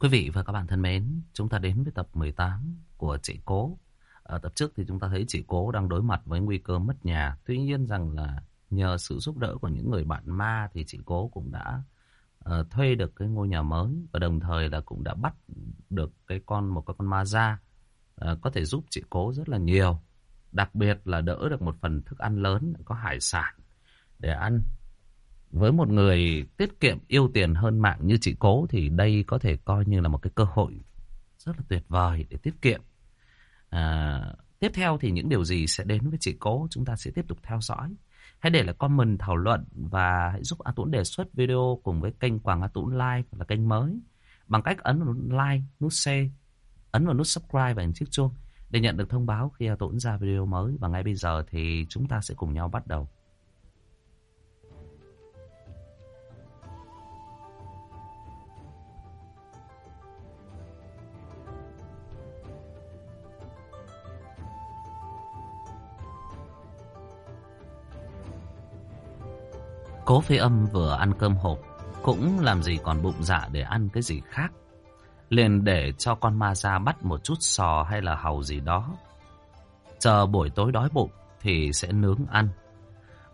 Quý vị và các bạn thân mến, chúng ta đến với tập 18 của chị Cố. Ở tập trước thì chúng ta thấy chị Cố đang đối mặt với nguy cơ mất nhà. Tuy nhiên rằng là nhờ sự giúp đỡ của những người bạn ma thì chị Cố cũng đã uh, thuê được cái ngôi nhà mới và đồng thời là cũng đã bắt được cái con một cái con ma ra, uh, ờ, có thể giúp chị Cố rất là nhiều. Đặc biệt là đỡ được một phần thức ăn lớn có hải sản để ăn. Với một người tiết kiệm yêu tiền hơn mạng như chị Cố thì đây có thể coi như là một cái cơ hội rất là tuyệt vời để tiết kiệm. À, tiếp theo thì những điều gì sẽ đến với chị Cố chúng ta sẽ tiếp tục theo dõi. Hãy để lại comment thảo luận và hãy giúp A tuấn đề xuất video cùng với kênh Quảng A tuấn Live là kênh mới bằng cách ấn vào nút like, nút share, ấn vào nút subscribe và chiếc chuông để nhận được thông báo khi A tuấn ra video mới. Và ngay bây giờ thì chúng ta sẽ cùng nhau bắt đầu. Cố phi âm vừa ăn cơm hộp, cũng làm gì còn bụng dạ để ăn cái gì khác. Liền để cho con ma ra bắt một chút sò hay là hàu gì đó. Chờ buổi tối đói bụng thì sẽ nướng ăn.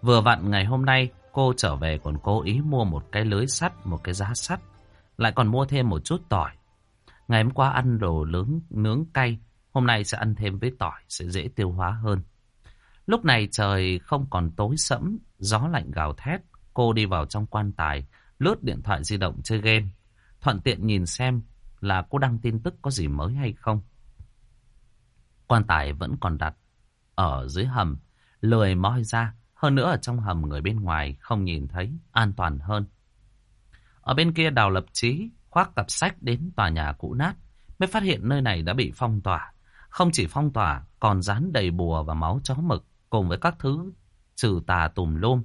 Vừa vặn ngày hôm nay cô trở về còn cố ý mua một cái lưới sắt, một cái giá sắt. Lại còn mua thêm một chút tỏi. Ngày hôm qua ăn đồ nướng, nướng cay, hôm nay sẽ ăn thêm với tỏi, sẽ dễ tiêu hóa hơn. Lúc này trời không còn tối sẫm, gió lạnh gào thét, Cô đi vào trong quan tài, lướt điện thoại di động chơi game. Thuận tiện nhìn xem là cô đăng tin tức có gì mới hay không. Quan tài vẫn còn đặt ở dưới hầm, lười moi ra. Hơn nữa ở trong hầm người bên ngoài không nhìn thấy, an toàn hơn. Ở bên kia đào lập trí, khoác cặp sách đến tòa nhà cũ nát, mới phát hiện nơi này đã bị phong tỏa. Không chỉ phong tỏa, còn dán đầy bùa và máu chó mực, cùng với các thứ trừ tà tùm lum.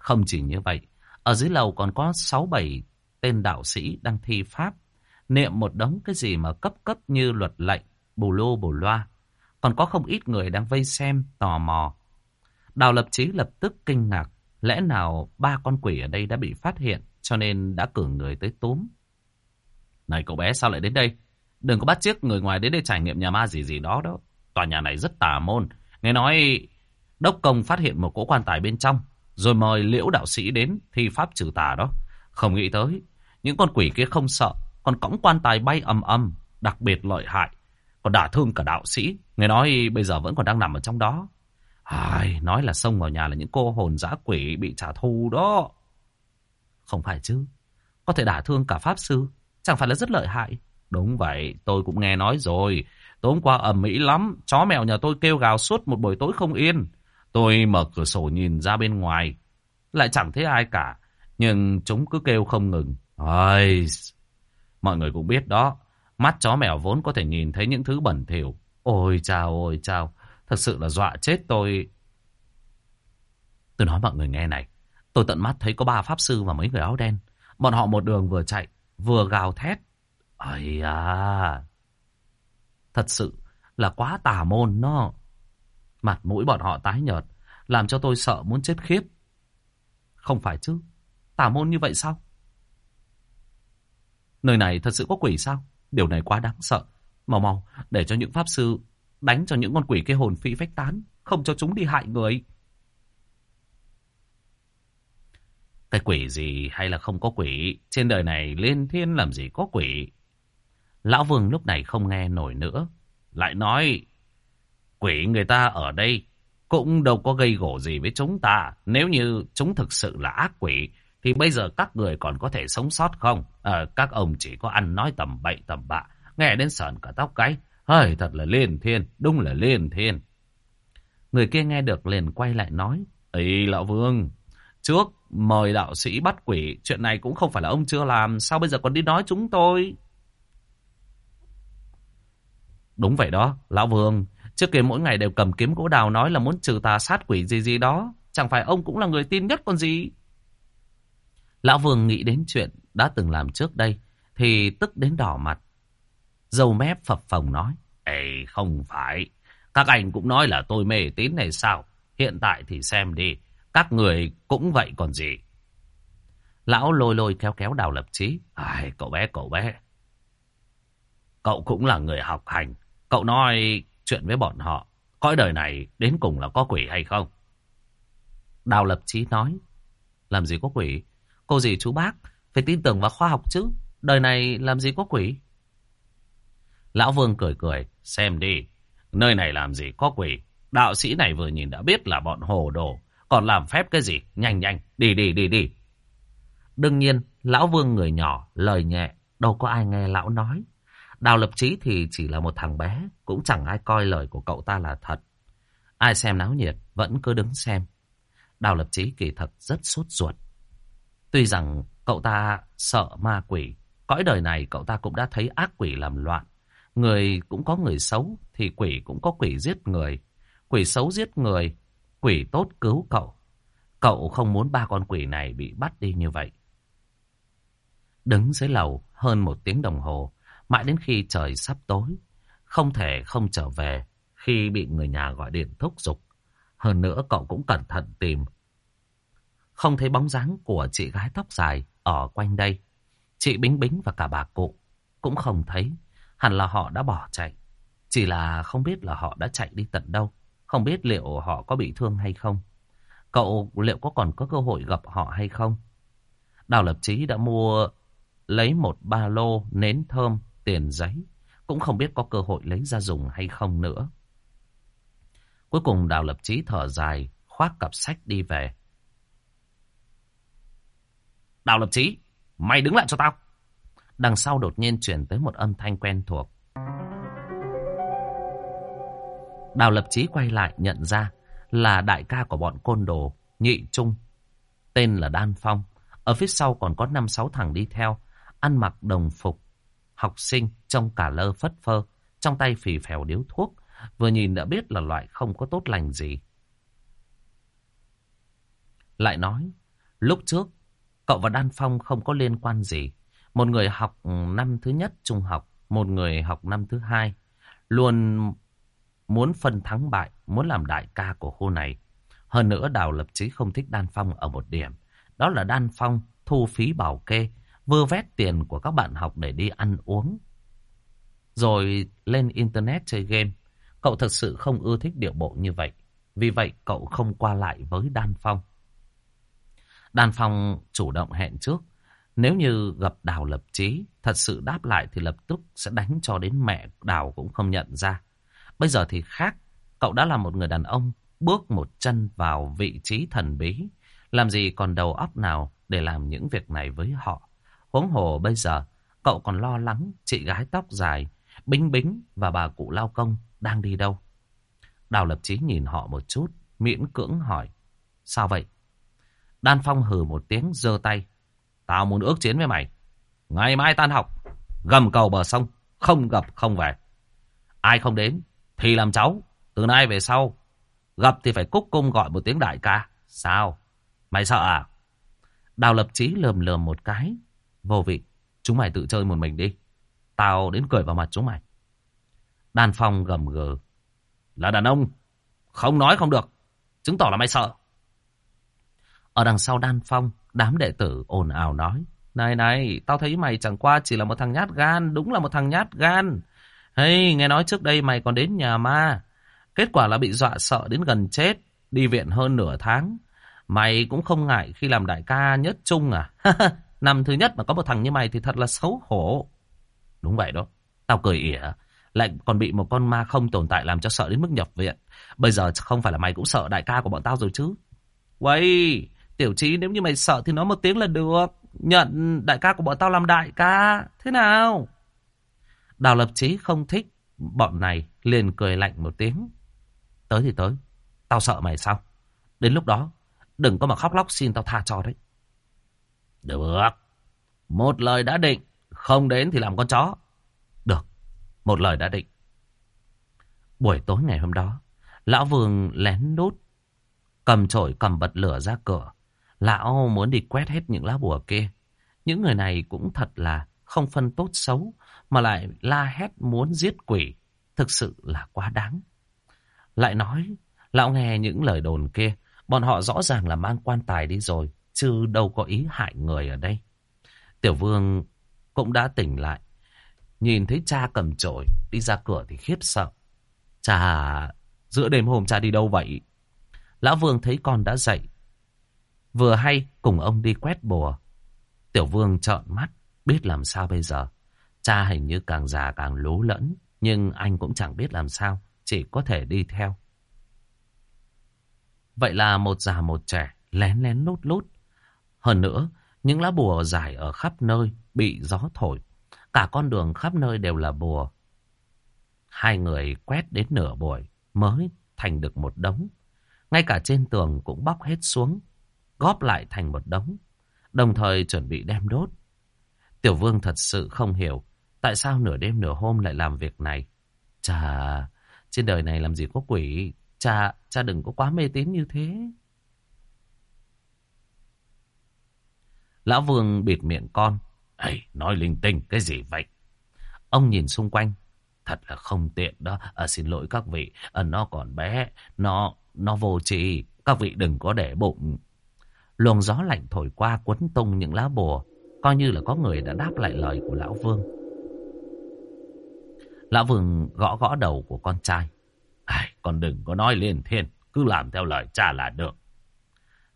Không chỉ như vậy, ở dưới lầu còn có 6-7 tên đạo sĩ đang thi pháp, niệm một đống cái gì mà cấp cấp như luật lệnh, bù lô bù loa. Còn có không ít người đang vây xem, tò mò. Đào lập chí lập tức kinh ngạc, lẽ nào ba con quỷ ở đây đã bị phát hiện, cho nên đã cử người tới túm. Này cậu bé sao lại đến đây? Đừng có bắt chiếc người ngoài đến đây trải nghiệm nhà ma gì gì đó đó. Tòa nhà này rất tà môn. Nghe nói đốc công phát hiện một cỗ quan tài bên trong. Rồi mời liễu đạo sĩ đến thi pháp trừ tà đó. Không nghĩ tới, những con quỷ kia không sợ, còn cõng quan tài bay ầm ầm, đặc biệt lợi hại. Còn đả thương cả đạo sĩ, nghe nói bây giờ vẫn còn đang nằm ở trong đó. Ai, nói là xông vào nhà là những cô hồn dã quỷ bị trả thù đó. Không phải chứ, có thể đả thương cả pháp sư, chẳng phải là rất lợi hại. Đúng vậy, tôi cũng nghe nói rồi. Tối hôm qua ầm mỹ lắm, chó mèo nhà tôi kêu gào suốt một buổi tối không yên. Tôi mở cửa sổ nhìn ra bên ngoài. Lại chẳng thấy ai cả. Nhưng chúng cứ kêu không ngừng. Ôi, mọi người cũng biết đó. Mắt chó mèo vốn có thể nhìn thấy những thứ bẩn thỉu. Ôi chào, ôi chào. Thật sự là dọa chết tôi. Tôi nói mọi người nghe này. Tôi tận mắt thấy có ba pháp sư và mấy người áo đen. Bọn họ một đường vừa chạy, vừa gào thét. Ây à. Thật sự là quá tà môn nó. Mặt mũi bọn họ tái nhợt, làm cho tôi sợ muốn chết khiếp. Không phải chứ, tà môn như vậy sao? Nơi này thật sự có quỷ sao? Điều này quá đáng sợ. Mau mau, để cho những pháp sư đánh cho những con quỷ kia hồn phi phách tán, không cho chúng đi hại người. Cái quỷ gì hay là không có quỷ, trên đời này lên thiên làm gì có quỷ. Lão Vương lúc này không nghe nổi nữa, lại nói Quỷ người ta ở đây cũng đâu có gây gổ gì với chúng ta. Nếu như chúng thực sự là ác quỷ, thì bây giờ các người còn có thể sống sót không? À, các ông chỉ có ăn nói tầm bậy tầm bạ, nghe đến sờn cả tóc gáy. Hơi thật là liên thiên, đúng là liên thiên. Người kia nghe được liền quay lại nói, Ê lão vương, trước mời đạo sĩ bắt quỷ, chuyện này cũng không phải là ông chưa làm, sao bây giờ còn đi nói chúng tôi? Đúng vậy đó, lão vương, Trước kia mỗi ngày đều cầm kiếm gỗ đào nói là muốn trừ tà sát quỷ gì gì đó. Chẳng phải ông cũng là người tin nhất còn gì. Lão Vương nghĩ đến chuyện đã từng làm trước đây. Thì tức đến đỏ mặt. Dâu mép phập phồng nói. Ê không phải. Các anh cũng nói là tôi mê tín này sao. Hiện tại thì xem đi. Các người cũng vậy còn gì. Lão lôi lôi kéo kéo đào lập trí. Ai cậu bé cậu bé. Cậu cũng là người học hành. Cậu nói chuyện với bọn họ. Cõi đời này đến cùng là có quỷ hay không? Đào lập chí nói. Làm gì có quỷ? Cô gì chú bác, phải tin tưởng vào khoa học chứ. Đời này làm gì có quỷ? Lão Vương cười cười, xem đi. Nơi này làm gì có quỷ. Đạo sĩ này vừa nhìn đã biết là bọn hồ đồ. Còn làm phép cái gì? Nhanh nhanh, đi đi đi đi. Đương nhiên, Lão Vương người nhỏ, lời nhẹ, đâu có ai nghe Lão nói. Đào lập trí thì chỉ là một thằng bé, cũng chẳng ai coi lời của cậu ta là thật. Ai xem náo nhiệt, vẫn cứ đứng xem. Đào lập trí kỳ thật rất sốt ruột. Tuy rằng cậu ta sợ ma quỷ, cõi đời này cậu ta cũng đã thấy ác quỷ làm loạn. Người cũng có người xấu, thì quỷ cũng có quỷ giết người. Quỷ xấu giết người, quỷ tốt cứu cậu. Cậu không muốn ba con quỷ này bị bắt đi như vậy. Đứng dưới lầu hơn một tiếng đồng hồ, mãi đến khi trời sắp tối, không thể không trở về khi bị người nhà gọi điện thúc giục. Hơn nữa cậu cũng cẩn thận tìm. Không thấy bóng dáng của chị gái tóc dài ở quanh đây. Chị Bính Bính và cả bà cụ cũng không thấy. Hẳn là họ đã bỏ chạy. Chỉ là không biết là họ đã chạy đi tận đâu. Không biết liệu họ có bị thương hay không. Cậu liệu có còn có cơ hội gặp họ hay không? Đào Lập Chí đã mua lấy một ba lô nến thơm, tiền giấy. Cũng không biết có cơ hội lấy ra dùng hay không nữa. Cuối cùng Đào Lập Chí thở dài, khoác cặp sách đi về. Đào Lập Chí, mày đứng lại cho tao. Đằng sau đột nhiên chuyển tới một âm thanh quen thuộc. Đào Lập Chí quay lại nhận ra là đại ca của bọn côn đồ, nhị trung. Tên là Đan Phong. Ở phía sau còn có năm sáu thằng đi theo, ăn mặc đồng phục. Học sinh trông cả lơ phất phơ, trong tay phì phèo điếu thuốc, vừa nhìn đã biết là loại không có tốt lành gì. Lại nói, lúc trước, cậu và Đan Phong không có liên quan gì. Một người học năm thứ nhất trung học, một người học năm thứ hai. Luôn muốn phân thắng bại, muốn làm đại ca của khu này. Hơn nữa Đào Lập Chí không thích Đan Phong ở một điểm. Đó là Đan Phong thu phí bảo kê, vơ vét tiền của các bạn học để đi ăn uống. Rồi lên Internet chơi game. Cậu thật sự không ưa thích điệu bộ như vậy. Vì vậy cậu không qua lại với Đan Phong. Đan Phong chủ động hẹn trước. Nếu như gặp Đào Lập Chí, thật sự đáp lại thì lập tức sẽ đánh cho đến mẹ Đào cũng không nhận ra. Bây giờ thì khác, cậu đã là một người đàn ông, bước một chân vào vị trí thần bí. Làm gì còn đầu óc nào để làm những việc này với họ. Huống hồ bây giờ, cậu còn lo lắng chị gái tóc dài, Bính Bính và bà cụ lao công đang đi đâu. Đào lập chí nhìn họ một chút, miễn cưỡng hỏi. Sao vậy? Đan Phong hừ một tiếng giơ tay. Tao muốn ước chiến với mày. Ngày mai tan học, gầm cầu bờ sông, không gặp không về. Ai không đến thì làm cháu. Từ nay về sau, gặp thì phải cúc cung gọi một tiếng đại ca. Sao? Mày sợ à? Đào lập chí lườm lườm một cái. Vô vị, chúng mày tự chơi một mình đi. Tao đến cười vào mặt chúng mày. Đan Phong gầm gừ. Là đàn ông, không nói không được. Chứng tỏ là mày sợ. Ở đằng sau Đan Phong, đám đệ tử ồn ào nói. Này này, tao thấy mày chẳng qua chỉ là một thằng nhát gan, đúng là một thằng nhát gan. Hey, nghe nói trước đây mày còn đến nhà ma. Kết quả là bị dọa sợ đến gần chết, đi viện hơn nửa tháng. Mày cũng không ngại khi làm đại ca nhất trung à? Năm thứ nhất mà có một thằng như mày thì thật là xấu hổ. Đúng vậy đó, tao cười ỉa. Lại còn bị một con ma không tồn tại làm cho sợ đến mức nhập viện. Bây giờ không phải là mày cũng sợ đại ca của bọn tao rồi chứ. Quay, tiểu trí nếu như mày sợ thì nói một tiếng là được. Nhận đại ca của bọn tao làm đại ca. Thế nào? Đào lập trí không thích bọn này liền cười lạnh một tiếng. Tới thì tới. Tao sợ mày sao? Đến lúc đó, đừng có mà khóc lóc xin tao tha cho đấy. Được. Một lời đã định. Không đến thì làm con chó. Được. Một lời đã định. Buổi tối ngày hôm đó, Lão Vương lén lút, cầm chổi cầm bật lửa ra cửa. Lão muốn đi quét hết những lá bùa kia. Những người này cũng thật là không phân tốt xấu, mà lại la hét muốn giết quỷ. Thực sự là quá đáng. Lại nói, lão nghe những lời đồn kia, bọn họ rõ ràng là mang quan tài đi rồi, chứ đâu có ý hại người ở đây. Tiểu vương cũng đã tỉnh lại. nhìn thấy cha cầm chổi đi ra cửa thì khiếp sợ. Cha, giữa đêm hôm cha đi đâu vậy? Lão Vương thấy con đã dậy. Vừa hay cùng ông đi quét bùa. Tiểu Vương trợn mắt, biết làm sao bây giờ. Cha hình như càng già càng lố lẫn, nhưng anh cũng chẳng biết làm sao, chỉ có thể đi theo. Vậy là một già một trẻ, lén lén lút lút. Hơn nữa, những lá bùa dài ở khắp nơi, bị gió thổi. Cả con đường khắp nơi đều là bùa. Hai người quét đến nửa buổi mới thành được một đống. Ngay cả trên tường cũng bóc hết xuống, góp lại thành một đống, đồng thời chuẩn bị đem đốt. Tiểu vương thật sự không hiểu tại sao nửa đêm nửa hôm lại làm việc này. Chà, trên đời này làm gì có quỷ, cha, cha đừng có quá mê tín như thế. Lão Vương bịt miệng con. Ê, nói linh tinh, cái gì vậy? Ông nhìn xung quanh. Thật là không tiện đó. À, xin lỗi các vị, à, nó còn bé, nó nó vô tri Các vị đừng có để bụng. Luồng gió lạnh thổi qua quấn tung những lá bùa. Coi như là có người đã đáp lại lời của Lão Vương. Lão Vương gõ gõ đầu của con trai. Ai, con đừng có nói liền thiên, cứ làm theo lời cha là được.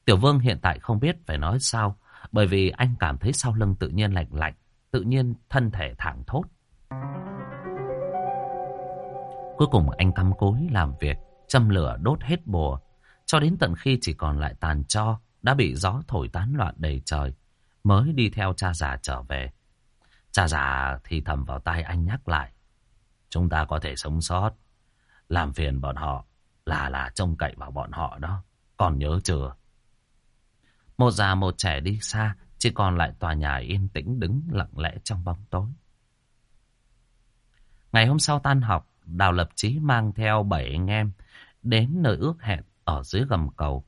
Tiểu Vương hiện tại không biết phải nói sao, bởi vì anh cảm thấy sau lưng tự nhiên lạnh lạnh, tự nhiên thân thể thẳng thốt. Cuối cùng anh cắm cối làm việc, châm lửa đốt hết bùa, cho đến tận khi chỉ còn lại tàn cho đã bị gió thổi tán loạn đầy trời, mới đi theo cha già trở về. Cha già thì thầm vào tai anh nhắc lại, chúng ta có thể sống sót, làm phiền bọn họ là là trông cậy vào bọn họ đó, còn nhớ chưa? Một già một trẻ đi xa, chỉ còn lại tòa nhà yên tĩnh đứng lặng lẽ trong bóng tối. Ngày hôm sau tan học, Đào Lập Chí mang theo bảy anh em đến nơi ước hẹn ở dưới gầm cầu.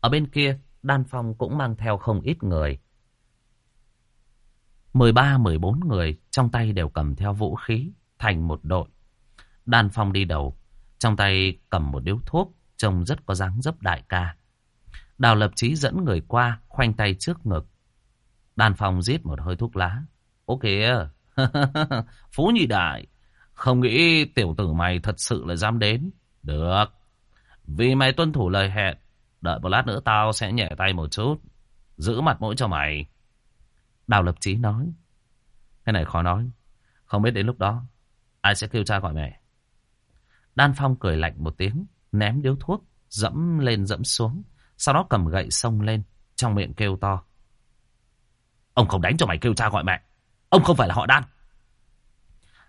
Ở bên kia, Đan Phong cũng mang theo không ít người. 13-14 người trong tay đều cầm theo vũ khí, thành một đội. Đan Phong đi đầu, trong tay cầm một điếu thuốc, trông rất có dáng dấp đại ca. Đào lập chí dẫn người qua, khoanh tay trước ngực. Đàn phòng giết một hơi thuốc lá. Ok, Phú nhị đại, không nghĩ tiểu tử mày thật sự là dám đến. Được, vì mày tuân thủ lời hẹn, đợi một lát nữa tao sẽ nhẹ tay một chút, giữ mặt mũi cho mày. Đào lập chí nói. Cái này khó nói, không biết đến lúc đó, ai sẽ kêu cha gọi mẹ. Đan Phong cười lạnh một tiếng, ném điếu thuốc, dẫm lên dẫm xuống. Sau đó cầm gậy xông lên, trong miệng kêu to. Ông không đánh cho mày kêu cha gọi mẹ. Ông không phải là họ đan.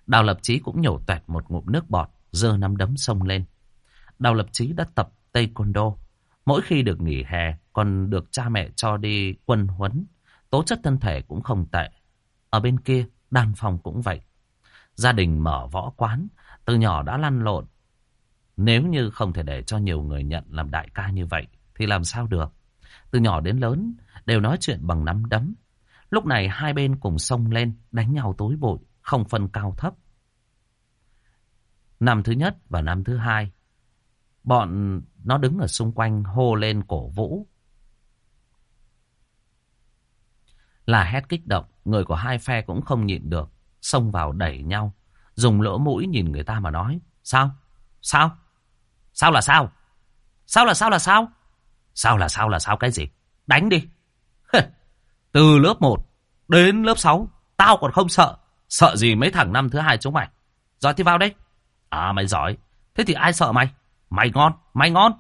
Đào lập trí cũng nhổ toẹt một ngụm nước bọt, dơ nắm đấm xông lên. Đào lập trí đã tập taekwondo. Mỗi khi được nghỉ hè, còn được cha mẹ cho đi quân huấn. Tố chất thân thể cũng không tệ. Ở bên kia, đan phòng cũng vậy. Gia đình mở võ quán, từ nhỏ đã lăn lộn. Nếu như không thể để cho nhiều người nhận làm đại ca như vậy, thì làm sao được. Từ nhỏ đến lớn đều nói chuyện bằng nắm đấm. Lúc này hai bên cùng xông lên đánh nhau tối bội không phân cao thấp. Năm thứ nhất và năm thứ hai, bọn nó đứng ở xung quanh hô lên cổ vũ. Là hét kích động, người của hai phe cũng không nhịn được, xông vào đẩy nhau, dùng lỗ mũi nhìn người ta mà nói. Sao? Sao? Sao là sao? Sao là sao là sao? Sao là sao là sao cái gì? Đánh đi. Từ lớp 1 đến lớp 6, tao còn không sợ. Sợ gì mấy thằng năm thứ hai chúng mày. giỏi thì vào đây. À mày giỏi. Thế thì ai sợ mày? Mày ngon, mày ngon.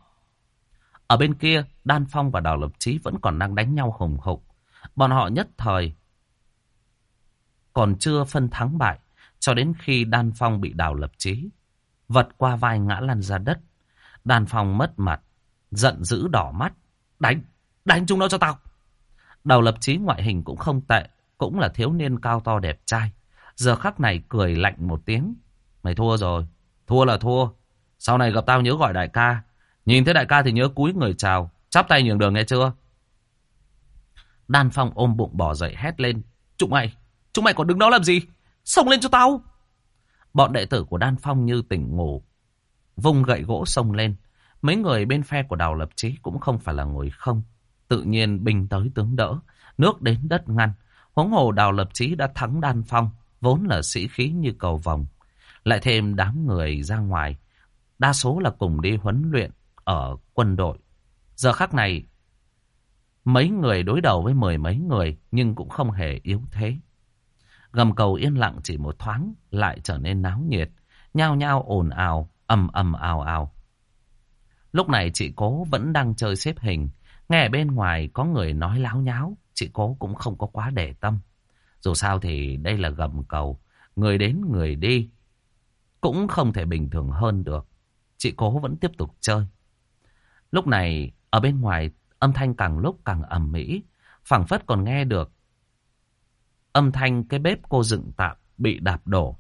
Ở bên kia, Đan Phong và Đào Lập Chí vẫn còn đang đánh nhau hùng hục. Bọn họ nhất thời còn chưa phân thắng bại cho đến khi Đan Phong bị Đào Lập Chí vật qua vai ngã lăn ra đất. Đan Phong mất mặt, giận dữ đỏ mắt. Đánh, đánh chúng nó cho tao. Đầu lập chí ngoại hình cũng không tệ, cũng là thiếu niên cao to đẹp trai. Giờ khắc này cười lạnh một tiếng. Mày thua rồi, thua là thua. Sau này gặp tao nhớ gọi đại ca. Nhìn thấy đại ca thì nhớ cúi người chào, chắp tay nhường đường nghe chưa? Đan Phong ôm bụng bỏ dậy hét lên. Chúng mày, chúng mày còn đứng đó làm gì? Xông lên cho tao! Bọn đệ tử của Đan Phong như tỉnh ngủ. Vung gậy gỗ xông lên. Mấy người bên phe của Đào Lập Chí cũng không phải là ngồi không. Tự nhiên binh tới tướng đỡ, nước đến đất ngăn. Huống hồ Đào Lập Chí đã thắng Đan Phong, vốn là sĩ khí như cầu vòng. Lại thêm đám người ra ngoài, đa số là cùng đi huấn luyện ở quân đội. Giờ khắc này, mấy người đối đầu với mười mấy người nhưng cũng không hề yếu thế. Gầm cầu yên lặng chỉ một thoáng lại trở nên náo nhiệt, nhao nhao ồn ào, ầm ầm ào ào. Lúc này chị cố vẫn đang chơi xếp hình, nghe bên ngoài có người nói láo nháo, chị cố cũng không có quá để tâm. Dù sao thì đây là gầm cầu, người đến người đi, cũng không thể bình thường hơn được. Chị cố vẫn tiếp tục chơi. Lúc này, ở bên ngoài, âm thanh càng lúc càng ầm mỹ, phảng phất còn nghe được. Âm thanh cái bếp cô dựng tạm bị đạp đổ.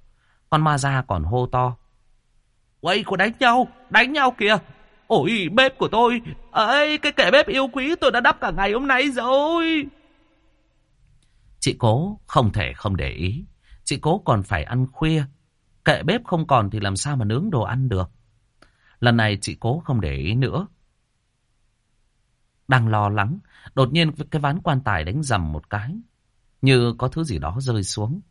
Con ma ra còn hô to. Quay của đánh nhau, đánh nhau kìa. Ôi, bếp của tôi, ấy, cái kẻ bếp yêu quý tôi đã đắp cả ngày hôm nay rồi. Chị cố không thể không để ý. Chị cố còn phải ăn khuya. Kệ bếp không còn thì làm sao mà nướng đồ ăn được. Lần này chị cố không để ý nữa. Đang lo lắng, đột nhiên cái ván quan tài đánh dầm một cái. Như có thứ gì đó rơi xuống.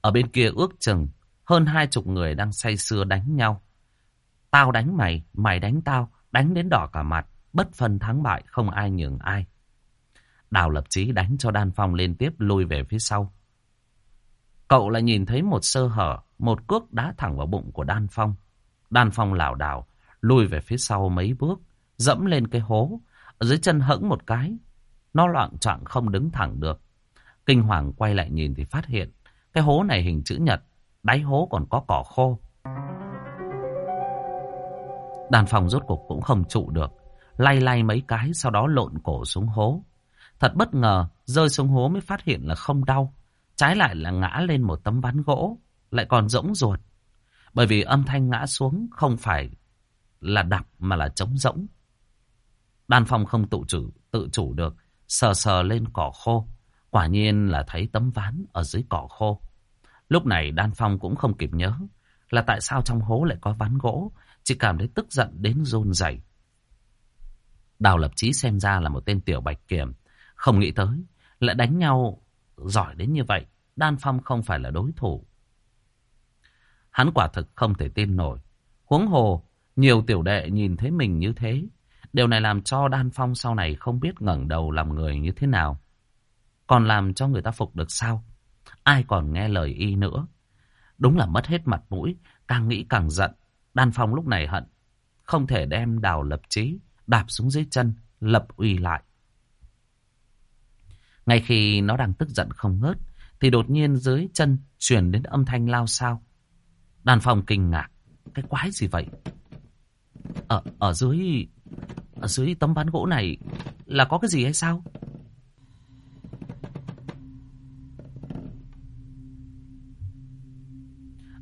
Ở bên kia ước chừng, hơn hai chục người đang say sưa đánh nhau. Tao đánh mày, mày đánh tao, đánh đến đỏ cả mặt, bất phân thắng bại, không ai nhường ai. Đào lập chí đánh cho Đan Phong liên tiếp lùi về phía sau. Cậu lại nhìn thấy một sơ hở, một cước đá thẳng vào bụng của Đan Phong. Đan Phong lảo đảo, lùi về phía sau mấy bước, dẫm lên cái hố, ở dưới chân hẫng một cái. Nó loạn trọng không đứng thẳng được. Kinh hoàng quay lại nhìn thì phát hiện, cái hố này hình chữ nhật, đáy hố còn có cỏ khô. Đàn phòng rốt cục cũng không trụ được, lay lay mấy cái sau đó lộn cổ xuống hố. Thật bất ngờ, rơi xuống hố mới phát hiện là không đau. Trái lại là ngã lên một tấm ván gỗ, lại còn rỗng ruột. Bởi vì âm thanh ngã xuống không phải là đập mà là trống rỗng. Đan phòng không tự chủ, tự chủ được, sờ sờ lên cỏ khô. Quả nhiên là thấy tấm ván ở dưới cỏ khô. Lúc này Đan Phong cũng không kịp nhớ là tại sao trong hố lại có ván gỗ, chỉ cảm thấy tức giận đến run rẩy. Đào lập chí xem ra là một tên tiểu bạch kiểm, không nghĩ tới, lại đánh nhau giỏi đến như vậy. Đan Phong không phải là đối thủ. Hắn quả thực không thể tin nổi. Huống hồ, nhiều tiểu đệ nhìn thấy mình như thế. Điều này làm cho Đan Phong sau này không biết ngẩng đầu làm người như thế nào. Còn làm cho người ta phục được sao? Ai còn nghe lời y nữa? Đúng là mất hết mặt mũi, càng nghĩ càng giận. Đan Phong lúc này hận. Không thể đem đào lập trí, đạp xuống dưới chân, lập uy lại. Ngay khi nó đang tức giận không ngớt, thì đột nhiên dưới chân chuyển đến âm thanh lao sao. Đàn phòng kinh ngạc. Cái quái gì vậy? Ở, ở dưới... Ở dưới tấm ván gỗ này là có cái gì hay sao?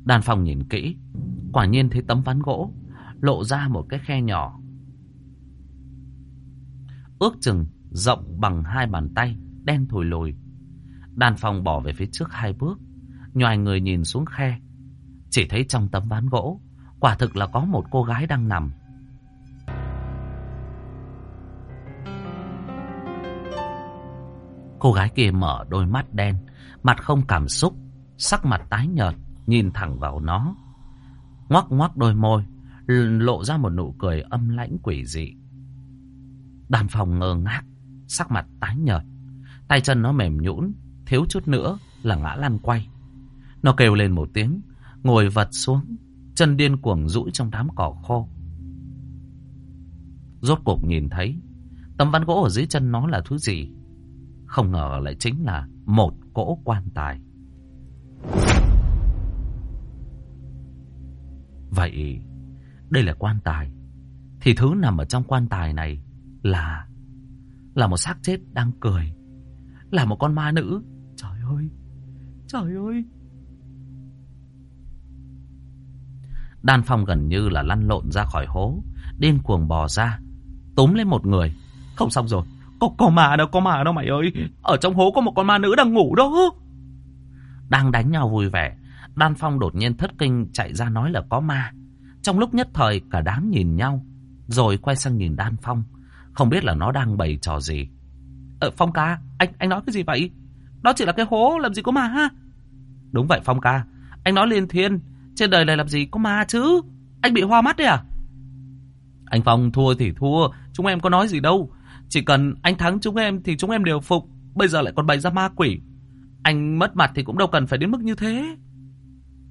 Đàn phòng nhìn kỹ, quả nhiên thấy tấm ván gỗ lộ ra một cái khe nhỏ. Ước chừng rộng bằng hai bàn tay đen thổi lùi. Đàn phòng bỏ về phía trước hai bước, nhòi người nhìn xuống khe. Chỉ thấy trong tấm ván gỗ, quả thực là có một cô gái đang nằm. Cô gái kia mở đôi mắt đen, mặt không cảm xúc, sắc mặt tái nhợt, nhìn thẳng vào nó. Ngoắc ngoắc đôi môi, lộ ra một nụ cười âm lãnh quỷ dị. Đàm phòng ngơ ngác, sắc mặt tái nhợt. Tay chân nó mềm nhũn, thiếu chút nữa là ngã lăn quay. Nó kêu lên một tiếng, ngồi vật xuống, chân điên cuồng rũi trong đám cỏ khô. Rốt cuộc nhìn thấy, tấm ván gỗ ở dưới chân nó là thứ gì? Không ngờ lại chính là một cỗ quan tài. Vậy, đây là quan tài. Thì thứ nằm ở trong quan tài này là... Là một xác chết đang cười. Là một con ma nữ. Trời ơi Trời ơi. Đan Phong gần như là lăn lộn ra khỏi hố Điên cuồng bò ra Túm lên một người. Không xong rồi Có, có ma đâu có ma đâu mày ơi. Ở trong hố có một con ma nữ đang ngủ đó. Đang đánh nhau vui vẻ. Đan Phong đột nhiên thất kinh chạy ra nói là có ma Trong lúc nhất thời cả đám nhìn nhau Rồi quay sang nhìn Đan Phong Không biết là nó đang bày trò gì Ờ, Phong ca, anh anh nói cái gì vậy? Đó chỉ là cái hố, làm gì có ma ha? Đúng vậy Phong ca. Anh nói liên thiên. Trên đời này làm gì có ma chứ. Anh bị hoa mắt đấy à? Anh Phong thua thì thua. Chúng em có nói gì đâu. Chỉ cần anh thắng chúng em thì chúng em đều phục. Bây giờ lại còn bày ra ma quỷ. Anh mất mặt thì cũng đâu cần phải đến mức như thế.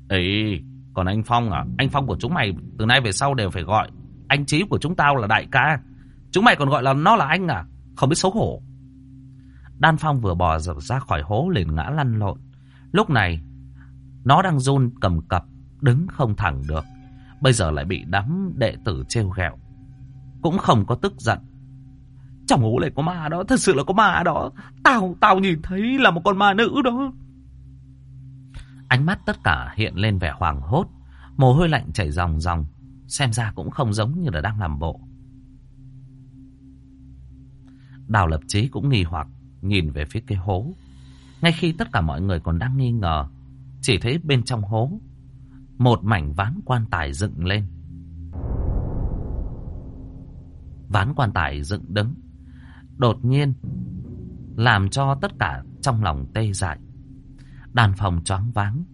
Ê, còn anh Phong à? Anh Phong của chúng mày từ nay về sau đều phải gọi. Anh Chí của chúng tao là đại ca. Chúng mày còn gọi là nó là anh à? Không biết xấu hổ. Đan Phong vừa bò ra khỏi hố liền ngã lăn lộn. Lúc này, nó đang run cầm cập, đứng không thẳng được. Bây giờ lại bị đám đệ tử trêu ghẹo. Cũng không có tức giận. Trong hố này có ma đó, thật sự là có ma đó. Tao, tao nhìn thấy là một con ma nữ đó. Ánh mắt tất cả hiện lên vẻ hoàng hốt. Mồ hôi lạnh chảy ròng ròng. Xem ra cũng không giống như là đang làm bộ. Đào lập trí cũng nghi hoặc nhìn về phía cái hố. Ngay khi tất cả mọi người còn đang nghi ngờ, chỉ thấy bên trong hố, một mảnh ván quan tài dựng lên. Ván quan tài dựng đứng, đột nhiên làm cho tất cả trong lòng tê dại. Đàn phòng choáng váng,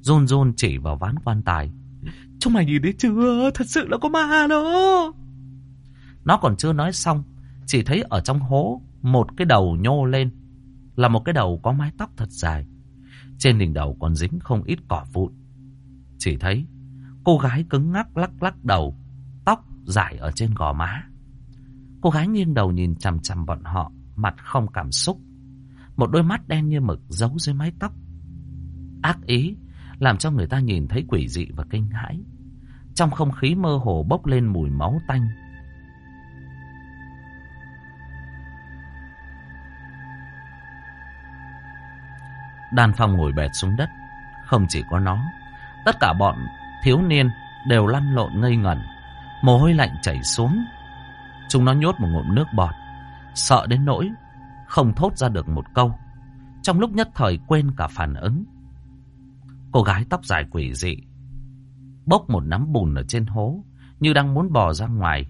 run run chỉ vào ván quan tài. Chúng mày nhìn thấy chưa? Thật sự là có ma đó. Nó còn chưa nói xong, chỉ thấy ở trong hố một cái đầu nhô lên. Là một cái đầu có mái tóc thật dài. Trên đỉnh đầu còn dính không ít cỏ vụn. Chỉ thấy cô gái cứng ngắc lắc lắc đầu, tóc dài ở trên gò má. Cô gái nghiêng đầu nhìn chằm chằm bọn họ, mặt không cảm xúc. Một đôi mắt đen như mực giấu dưới mái tóc. Ác ý, làm cho người ta nhìn thấy quỷ dị và kinh hãi. Trong không khí mơ hồ bốc lên mùi máu tanh Đan Phong ngồi bệt xuống đất. Không chỉ có nó, tất cả bọn thiếu niên đều lăn lộn ngây ngẩn. Mồ hôi lạnh chảy xuống. Chúng nó nhốt một ngụm nước bọt. Sợ đến nỗi không thốt ra được một câu. Trong lúc nhất thời quên cả phản ứng. Cô gái tóc dài quỷ dị. Bốc một nắm bùn ở trên hố. Như đang muốn bò ra ngoài.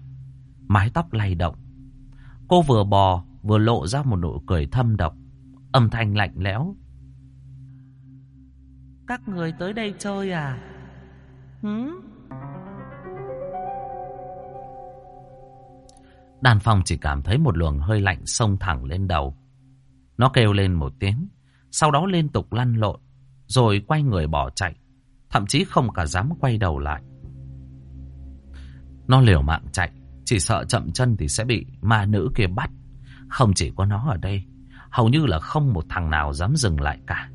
Mái tóc lay động. Cô vừa bò vừa lộ ra một nụ cười thâm độc. Âm thanh lạnh lẽo các người tới đây chơi à? Hứ? Đàn phong chỉ cảm thấy một luồng hơi lạnh xông thẳng lên đầu. Nó kêu lên một tiếng, sau đó liên tục lăn lộn, rồi quay người bỏ chạy, thậm chí không cả dám quay đầu lại. Nó liều mạng chạy, chỉ sợ chậm chân thì sẽ bị ma nữ kia bắt. Không chỉ có nó ở đây, hầu như là không một thằng nào dám dừng lại cả.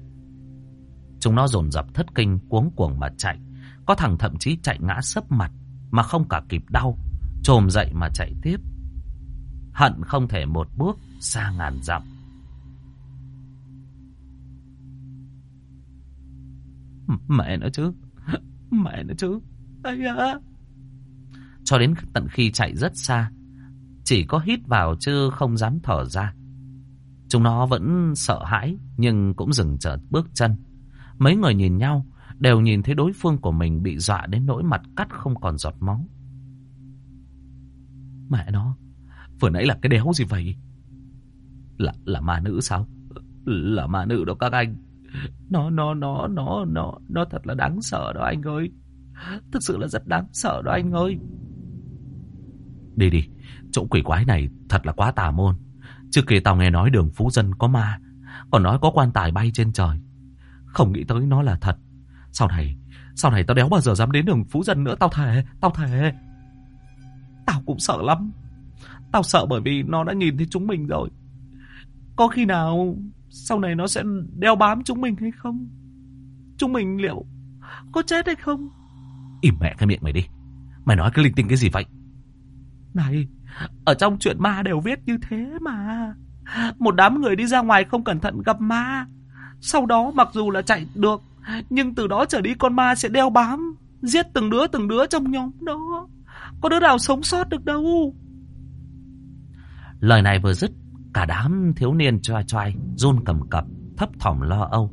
Chúng nó dồn dập thất kinh cuống cuồng mà chạy. Có thằng thậm chí chạy ngã sấp mặt mà không cả kịp đau. Trồm dậy mà chạy tiếp. Hận không thể một bước xa ngàn dặm. Mẹ nữa chứ. Mẹ nữa chứ. Ây à. Cho đến tận khi chạy rất xa. Chỉ có hít vào chứ không dám thở ra. Chúng nó vẫn sợ hãi nhưng cũng dừng chợt bước chân. Mấy người nhìn nhau, đều nhìn thấy đối phương của mình bị dọa đến nỗi mặt cắt không còn giọt máu. Mẹ nó, vừa nãy là cái đéo gì vậy? Là, là ma nữ sao? Là ma nữ đó các anh. Nó, nó, nó, nó, nó, nó thật là đáng sợ đó anh ơi. Thực sự là rất đáng sợ đó anh ơi. Đi đi, chỗ quỷ quái này thật là quá tà môn. Trước kia tao nghe nói đường phú dân có ma, còn nói có quan tài bay trên trời. Không nghĩ tới nó là thật Sau này Sau này tao đéo bao giờ dám đến đường Phú Dân nữa Tao thề Tao thề Tao cũng sợ lắm Tao sợ bởi vì nó đã nhìn thấy chúng mình rồi Có khi nào sau này nó sẽ đeo bám chúng mình hay không? Chúng mình liệu Có chết hay không? Im mẹ cái miệng mày đi. Mày nói cái linh tinh cái gì vậy? Này Ở trong chuyện ma đều viết như thế mà. Một đám người đi ra ngoài không cẩn thận gặp ma. Sau đó mặc dù là chạy được, nhưng từ đó trở đi con ma sẽ đeo bám, giết từng đứa từng đứa trong nhóm đó. Có đứa nào sống sót được đâu. Lời này vừa dứt, cả đám thiếu niên choai choai, run cầm cập, thấp thỏm lo âu.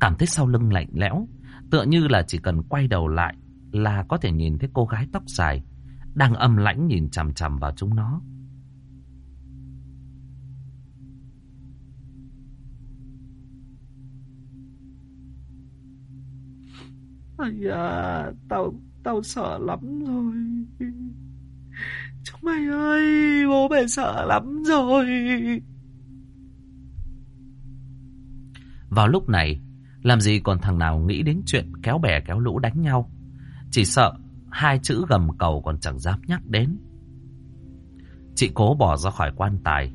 Cảm thấy sau lưng lạnh lẽo, tựa như là chỉ cần quay đầu lại là có thể nhìn thấy cô gái tóc dài đang âm lãnh nhìn chằm chằm vào chúng nó. Ây da, tao, tao sợ lắm rồi. Chúng mày ơi, bố mẹ sợ lắm rồi. Vào lúc này, làm gì còn thằng nào nghĩ đến chuyện kéo bè kéo lũ đánh nhau. Chỉ sợ hai chữ gầm cầu còn chẳng dám nhắc đến. Chị cố bỏ ra khỏi quan tài.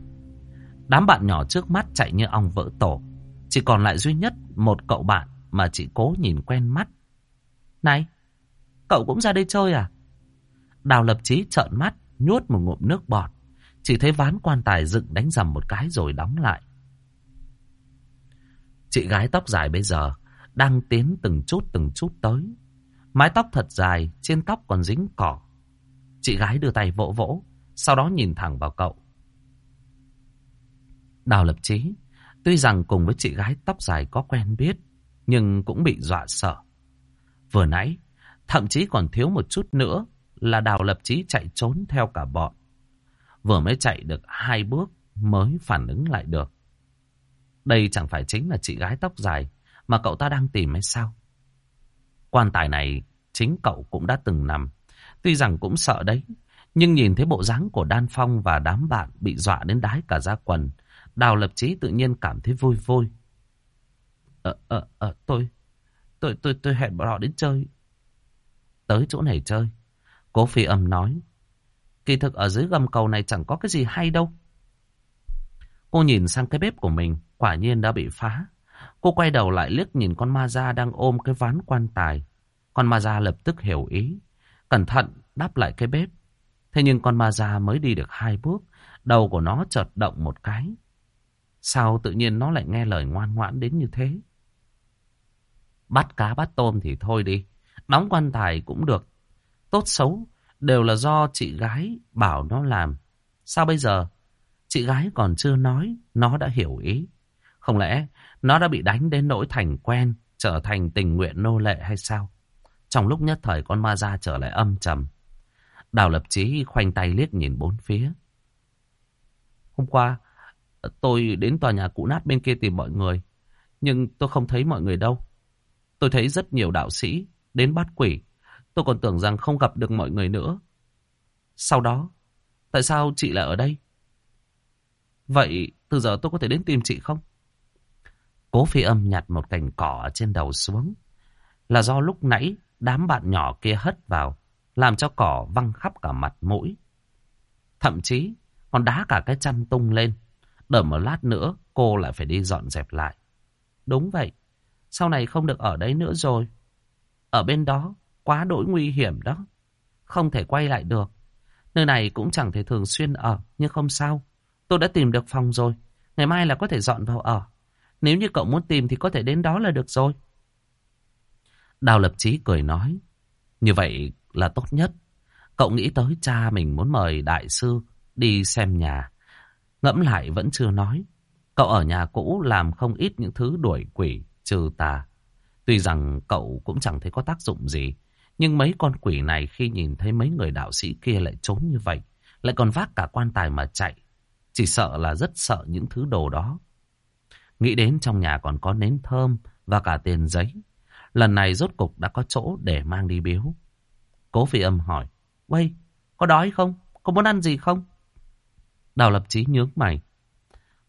Đám bạn nhỏ trước mắt chạy như ong vỡ tổ. Chỉ còn lại duy nhất một cậu bạn mà chị cố nhìn quen mắt. Này, cậu cũng ra đây chơi à? Đào lập chí trợn mắt, nhuốt một ngụm nước bọt. Chỉ thấy ván quan tài dựng đánh dầm một cái rồi đóng lại. Chị gái tóc dài bây giờ đang tiến từng chút từng chút tới. Mái tóc thật dài, trên tóc còn dính cỏ. Chị gái đưa tay vỗ vỗ, sau đó nhìn thẳng vào cậu. Đào lập chí, tuy rằng cùng với chị gái tóc dài có quen biết, nhưng cũng bị dọa sợ. Vừa nãy, thậm chí còn thiếu một chút nữa là đào lập chí chạy trốn theo cả bọn. Vừa mới chạy được hai bước mới phản ứng lại được. Đây chẳng phải chính là chị gái tóc dài mà cậu ta đang tìm hay sao? Quan tài này chính cậu cũng đã từng nằm. Tuy rằng cũng sợ đấy, nhưng nhìn thấy bộ dáng của Đan Phong và đám bạn bị dọa đến đái cả da quần, Đào Lập Chí tự nhiên cảm thấy vui vui. Ờ, ờ, ờ, tôi, tôi, tôi, tôi hẹn bọn họ đến chơi. Tới chỗ này chơi. Cố phi âm nói. Kỳ thực ở dưới gầm cầu này chẳng có cái gì hay đâu. Cô nhìn sang cái bếp của mình, quả nhiên đã bị phá. Cô quay đầu lại liếc nhìn con ma da đang ôm cái ván quan tài. Con ma da lập tức hiểu ý. Cẩn thận đáp lại cái bếp. Thế nhưng con ma da mới đi được hai bước. Đầu của nó chợt động một cái. Sao tự nhiên nó lại nghe lời ngoan ngoãn đến như thế? Bắt cá bắt tôm thì thôi đi. Đóng quan tài cũng được. Tốt xấu đều là do chị gái bảo nó làm. Sao bây giờ chị gái còn chưa nói, nó đã hiểu ý? Không lẽ nó đã bị đánh đến nỗi thành quen, trở thành tình nguyện nô lệ hay sao? Trong lúc nhất thời con ma ra trở lại âm trầm. Đào lập chí khoanh tay liếc nhìn bốn phía. Hôm qua, tôi đến tòa nhà cũ nát bên kia tìm mọi người. Nhưng tôi không thấy mọi người đâu. Tôi thấy rất nhiều đạo sĩ đến bắt quỷ. Tôi còn tưởng rằng không gặp được mọi người nữa. Sau đó, tại sao chị lại ở đây? Vậy từ giờ tôi có thể đến tìm chị không? Cố phi âm nhặt một cành cỏ trên đầu xuống. Là do lúc nãy đám bạn nhỏ kia hất vào, làm cho cỏ văng khắp cả mặt mũi. Thậm chí còn đá cả cái chăn tung lên. Đợi một lát nữa cô lại phải đi dọn dẹp lại. Đúng vậy, sau này không được ở đấy nữa rồi. Ở bên đó quá đỗi nguy hiểm đó. Không thể quay lại được. Nơi này cũng chẳng thể thường xuyên ở, nhưng không sao. Tôi đã tìm được phòng rồi. Ngày mai là có thể dọn vào ở. Nếu như cậu muốn tìm thì có thể đến đó là được rồi. Đào lập trí cười nói. Như vậy là tốt nhất. Cậu nghĩ tới cha mình muốn mời đại sư đi xem nhà. Ngẫm lại vẫn chưa nói. Cậu ở nhà cũ làm không ít những thứ đuổi quỷ, trừ tà. Tuy rằng cậu cũng chẳng thấy có tác dụng gì. Nhưng mấy con quỷ này khi nhìn thấy mấy người đạo sĩ kia lại trốn như vậy. Lại còn vác cả quan tài mà chạy. Chỉ sợ là rất sợ những thứ đồ đó. Nghĩ đến trong nhà còn có nến thơm và cả tiền giấy. Lần này rốt cục đã có chỗ để mang đi biếu. Cố phi âm hỏi. Quay, có đói không? Có muốn ăn gì không? Đào lập trí nhướng mày.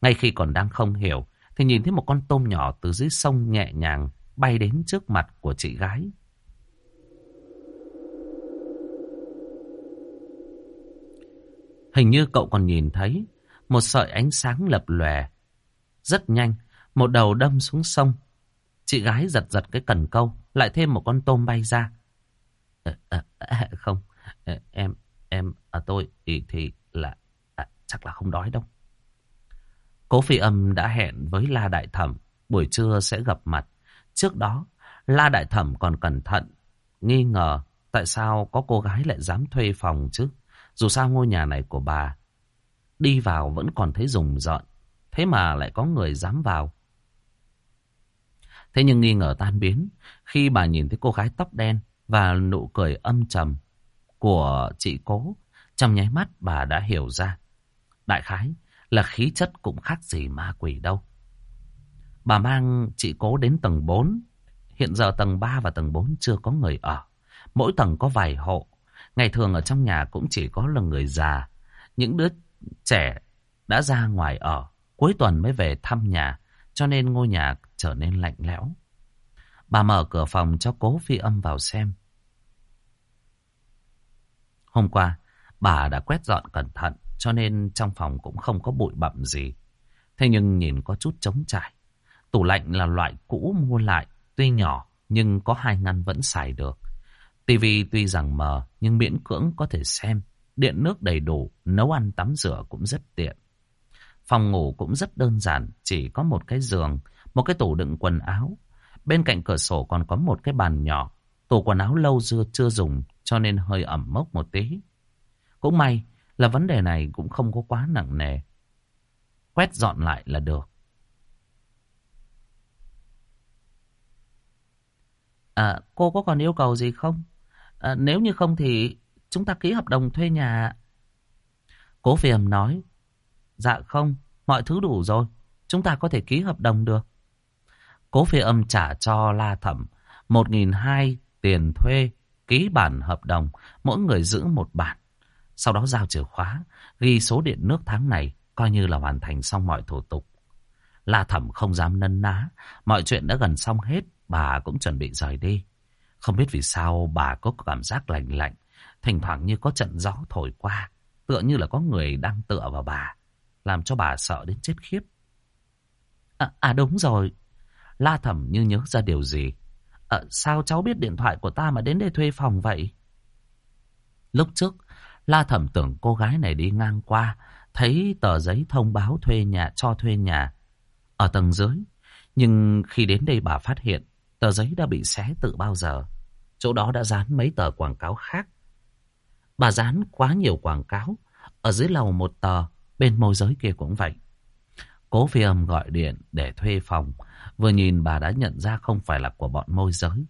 Ngay khi còn đang không hiểu, thì nhìn thấy một con tôm nhỏ từ dưới sông nhẹ nhàng bay đến trước mặt của chị gái. Hình như cậu còn nhìn thấy một sợi ánh sáng lập lòe. Rất nhanh, một đầu đâm xuống sông. Chị gái giật giật cái cần câu, lại thêm một con tôm bay ra. À, à, à, không, à, em, em, à, tôi thì, thì là, à, chắc là không đói đâu. Cố phi âm đã hẹn với La Đại Thẩm, buổi trưa sẽ gặp mặt. Trước đó, La Đại Thẩm còn cẩn thận, nghi ngờ tại sao có cô gái lại dám thuê phòng chứ. Dù sao ngôi nhà này của bà, đi vào vẫn còn thấy rùng rợn, thế mà lại có người dám vào. Thế nhưng nghi ngờ tan biến khi bà nhìn thấy cô gái tóc đen và nụ cười âm trầm của chị cố. Trong nháy mắt bà đã hiểu ra. Đại khái là khí chất cũng khác gì ma quỷ đâu. Bà mang chị cố đến tầng 4. hiện giờ tầng 3 và tầng 4 chưa có người ở. Mỗi tầng có vài hộ. Ngày thường ở trong nhà cũng chỉ có là người già. Những đứa trẻ đã ra ngoài ở. Cuối tuần mới về thăm nhà. Cho nên ngôi nhà trở nên lạnh lẽo. Bà mở cửa phòng cho cố phi âm vào xem. Hôm qua, bà đã quét dọn cẩn thận. Cho nên trong phòng cũng không có bụi bặm gì. Thế nhưng nhìn có chút trống trải. Tủ lạnh là loại cũ mua lại, tuy nhỏ nhưng có hai ngăn vẫn xài được tivi tuy rằng mờ nhưng miễn cưỡng có thể xem. Điện nước đầy đủ, nấu ăn tắm rửa cũng rất tiện. Phòng ngủ cũng rất đơn giản, chỉ có một cái giường, một cái tủ đựng quần áo. Bên cạnh cửa sổ còn có một cái bàn nhỏ. Tủ quần áo lâu dưa chưa dùng cho nên hơi ẩm mốc một tí. Cũng may là vấn đề này cũng không có quá nặng nề. Quét dọn lại là được. À, cô có còn yêu cầu gì không? À, nếu như không thì chúng ta ký hợp đồng thuê nhà. Cố phiềm nói. Dạ không, mọi thứ đủ rồi. Chúng ta có thể ký hợp đồng được. Cố phi âm trả cho La Thẩm một nghìn hai tiền thuê, ký bản hợp đồng, mỗi người giữ một bản. Sau đó giao chìa khóa, ghi số điện nước tháng này, coi như là hoàn thành xong mọi thủ tục. La Thẩm không dám nân ná, mọi chuyện đã gần xong hết, bà cũng chuẩn bị rời đi. Không biết vì sao bà có cảm giác lạnh lạnh, thỉnh thoảng như có trận gió thổi qua, tựa như là có người đang tựa vào bà, làm cho bà sợ đến chết khiếp. À, à đúng rồi, La Thẩm như nhớ ra điều gì. À, sao cháu biết điện thoại của ta mà đến đây thuê phòng vậy? Lúc trước, La Thẩm tưởng cô gái này đi ngang qua, thấy tờ giấy thông báo thuê nhà cho thuê nhà ở tầng dưới. Nhưng khi đến đây bà phát hiện tờ giấy đã bị xé từ bao giờ. Chỗ đó đã dán mấy tờ quảng cáo khác. Bà dán quá nhiều quảng cáo. Ở dưới lầu một tờ, bên môi giới kia cũng vậy. Cố phi âm gọi điện để thuê phòng. Vừa nhìn bà đã nhận ra không phải là của bọn môi giới.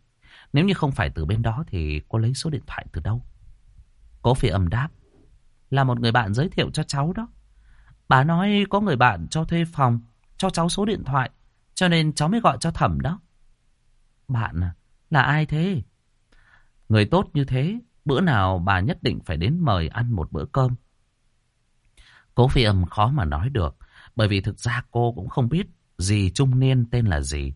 Nếu như không phải từ bên đó thì cô lấy số điện thoại từ đâu? Cố phi âm đáp. Là một người bạn giới thiệu cho cháu đó. Bà nói có người bạn cho thuê phòng, cho cháu số điện thoại. Cho nên cháu mới gọi cho thẩm đó. Bạn à? Là ai thế? Người tốt như thế, bữa nào bà nhất định phải đến mời ăn một bữa cơm. Cố phi âm khó mà nói được, bởi vì thực ra cô cũng không biết Dì trung niên tên là gì.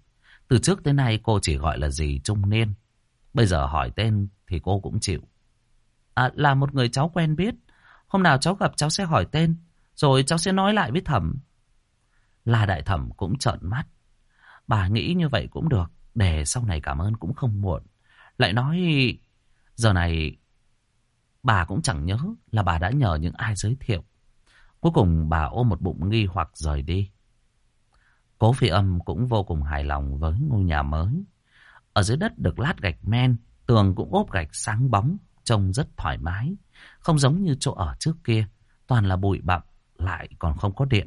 Từ trước tới nay cô chỉ gọi là Dì trung niên. Bây giờ hỏi tên thì cô cũng chịu. À, là một người cháu quen biết. Hôm nào cháu gặp cháu sẽ hỏi tên, rồi cháu sẽ nói lại với thẩm. Là đại thẩm cũng trợn mắt. Bà nghĩ như vậy cũng được, để sau này cảm ơn cũng không muộn. Lại nói, giờ này bà cũng chẳng nhớ là bà đã nhờ những ai giới thiệu. Cuối cùng bà ôm một bụng nghi hoặc rời đi. Cố phi âm cũng vô cùng hài lòng với ngôi nhà mới. Ở dưới đất được lát gạch men, tường cũng ốp gạch sáng bóng, trông rất thoải mái. Không giống như chỗ ở trước kia, toàn là bụi bặm, lại còn không có điện.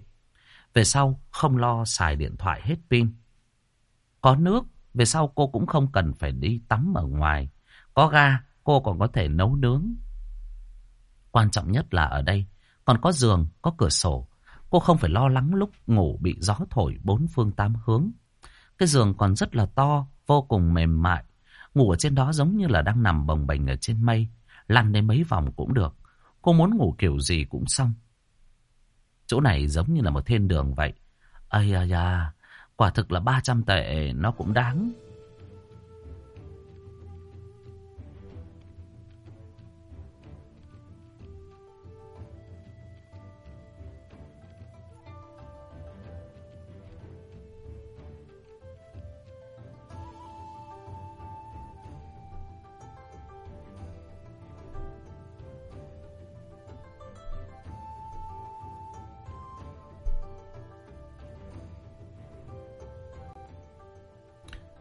Về sau, không lo xài điện thoại hết pin. Có nước, về sau cô cũng không cần phải đi tắm ở ngoài. Có ga, cô còn có thể nấu nướng. Quan trọng nhất là ở đây, còn có giường, có cửa sổ. Cô không phải lo lắng lúc ngủ bị gió thổi bốn phương tám hướng. Cái giường còn rất là to, vô cùng mềm mại. Ngủ ở trên đó giống như là đang nằm bồng bềnh ở trên mây. Lăn đến mấy vòng cũng được. Cô muốn ngủ kiểu gì cũng xong. Chỗ này giống như là một thiên đường vậy. Ây da da, quả thực là 300 tệ nó cũng đáng.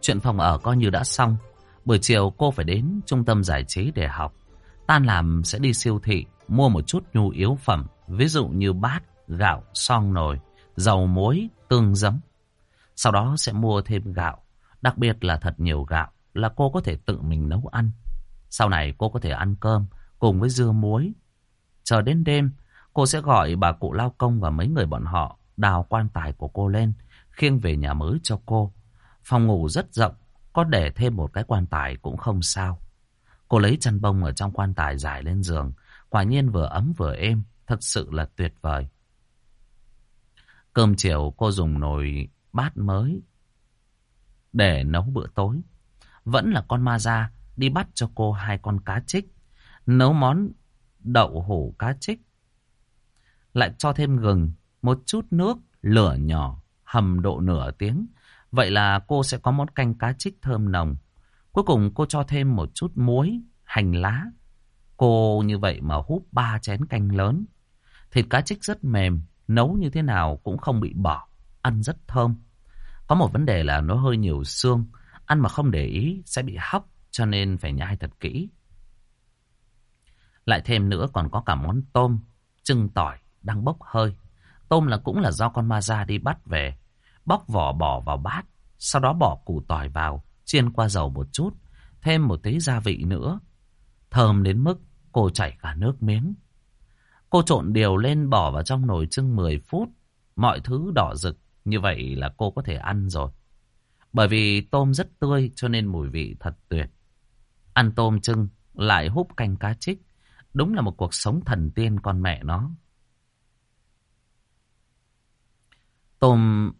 Chuyện phòng ở coi như đã xong. Buổi chiều cô phải đến trung tâm giải trí để học. Tan làm sẽ đi siêu thị, mua một chút nhu yếu phẩm, ví dụ như bát, gạo, son nồi, dầu muối, tương giấm. Sau đó sẽ mua thêm gạo, đặc biệt là thật nhiều gạo, là cô có thể tự mình nấu ăn. Sau này cô có thể ăn cơm cùng với dưa muối. Chờ đến đêm, cô sẽ gọi bà cụ lao công và mấy người bọn họ đào quan tài của cô lên, khiêng về nhà mới cho cô. Phòng ngủ rất rộng, có để thêm một cái quan tài cũng không sao. Cô lấy chăn bông ở trong quan tài dài lên giường. Quả nhiên vừa ấm vừa êm. Thật sự là tuyệt vời. Cơm chiều cô dùng nồi bát mới để nấu bữa tối. Vẫn là con ma da đi bắt cho cô hai con cá trích. Nấu món đậu hủ cá trích. Lại cho thêm gừng, một chút nước, lửa nhỏ, hầm độ nửa tiếng. Vậy là cô sẽ có món canh cá trích thơm nồng. Cuối cùng cô cho thêm một chút muối, hành lá. Cô như vậy mà húp ba chén canh lớn. Thịt cá trích rất mềm, nấu như thế nào cũng không bị bỏ, ăn rất thơm. Có một vấn đề là nó hơi nhiều xương, ăn mà không để ý sẽ bị hóc, cho nên phải nhai thật kỹ. Lại thêm nữa còn có cả món tôm, trưng tỏi, đang bốc hơi. Tôm là cũng là do con ma ra đi bắt về, bóc vỏ bỏ vào bát, sau đó bỏ củ tỏi vào, chiên qua dầu một chút, thêm một tí gia vị nữa. Thơm đến mức cô chảy cả nước miếng. Cô trộn điều lên bỏ vào trong nồi chưng 10 phút. Mọi thứ đỏ rực, như vậy là cô có thể ăn rồi. Bởi vì tôm rất tươi cho nên mùi vị thật tuyệt. Ăn tôm trưng lại húp canh cá trích. Đúng là một cuộc sống thần tiên con mẹ nó. Tôm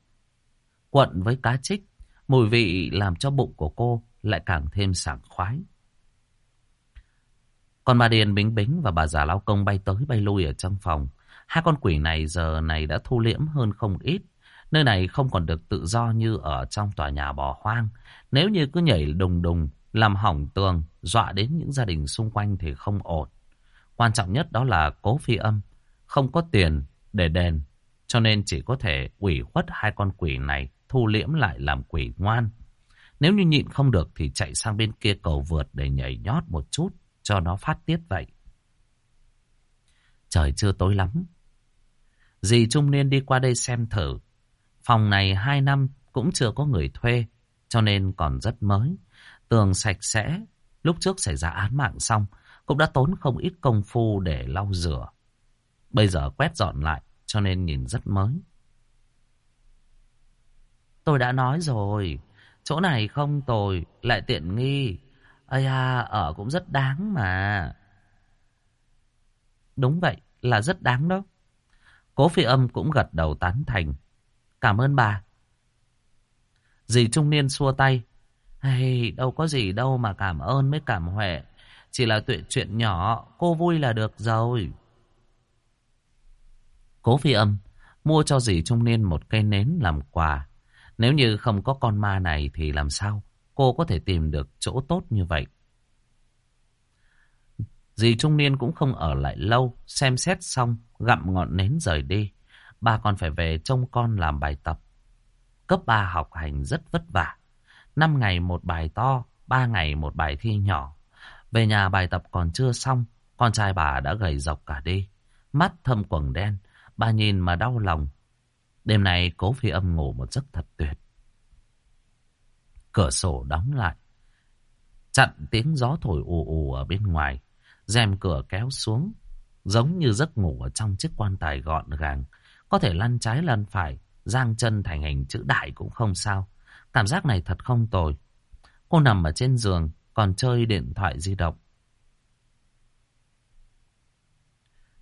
quận với cá trích, mùi vị làm cho bụng của cô lại càng thêm sảng khoái. Còn bà Điền Bính Bính và bà già lao công bay tới bay lui ở trong phòng. Hai con quỷ này giờ này đã thu liễm hơn không ít. Nơi này không còn được tự do như ở trong tòa nhà bỏ hoang. Nếu như cứ nhảy đùng đùng, làm hỏng tường, dọa đến những gia đình xung quanh thì không ổn. Quan trọng nhất đó là cố phi âm, không có tiền để đền. Cho nên chỉ có thể ủy khuất hai con quỷ này thu liễm lại làm quỷ ngoan. Nếu như nhịn không được thì chạy sang bên kia cầu vượt để nhảy nhót một chút cho nó phát tiết vậy. Trời chưa tối lắm. Dì trung niên đi qua đây xem thử. Phòng này hai năm cũng chưa có người thuê, cho nên còn rất mới. Tường sạch sẽ, lúc trước xảy ra án mạng xong, cũng đã tốn không ít công phu để lau rửa. Bây giờ quét dọn lại, cho nên nhìn rất mới. Tôi đã nói rồi, chỗ này không tồi, lại tiện nghi. Ây à, ở cũng rất đáng mà. Đúng vậy, là rất đáng đó. Cố phi âm cũng gật đầu tán thành. Cảm ơn bà. Dì trung niên xua tay. Hey, đâu có gì đâu mà cảm ơn mới cảm huệ. Chỉ là tuyệt chuyện nhỏ, cô vui là được rồi. Cố phi âm mua cho dì trung niên một cây nến làm quà. Nếu như không có con ma này thì làm sao cô có thể tìm được chỗ tốt như vậy? Dì trung niên cũng không ở lại lâu, xem xét xong, gặm ngọn nến rời đi. Bà còn phải về trông con làm bài tập. Cấp 3 học hành rất vất vả. 5 ngày một bài to, 3 ngày một bài thi nhỏ. Về nhà bài tập còn chưa xong, con trai bà đã gầy dọc cả đi. Mắt thâm quầng đen, bà nhìn mà đau lòng. Đêm nay cố phi âm ngủ một giấc thật tuyệt. Cửa sổ đóng lại. Chặn tiếng gió thổi ù ù ở bên ngoài rèm cửa kéo xuống, giống như giấc ngủ ở trong chiếc quan tài gọn gàng. Có thể lăn trái lăn phải, giang chân thành hình chữ đại cũng không sao. Cảm giác này thật không tồi. Cô nằm ở trên giường, còn chơi điện thoại di động.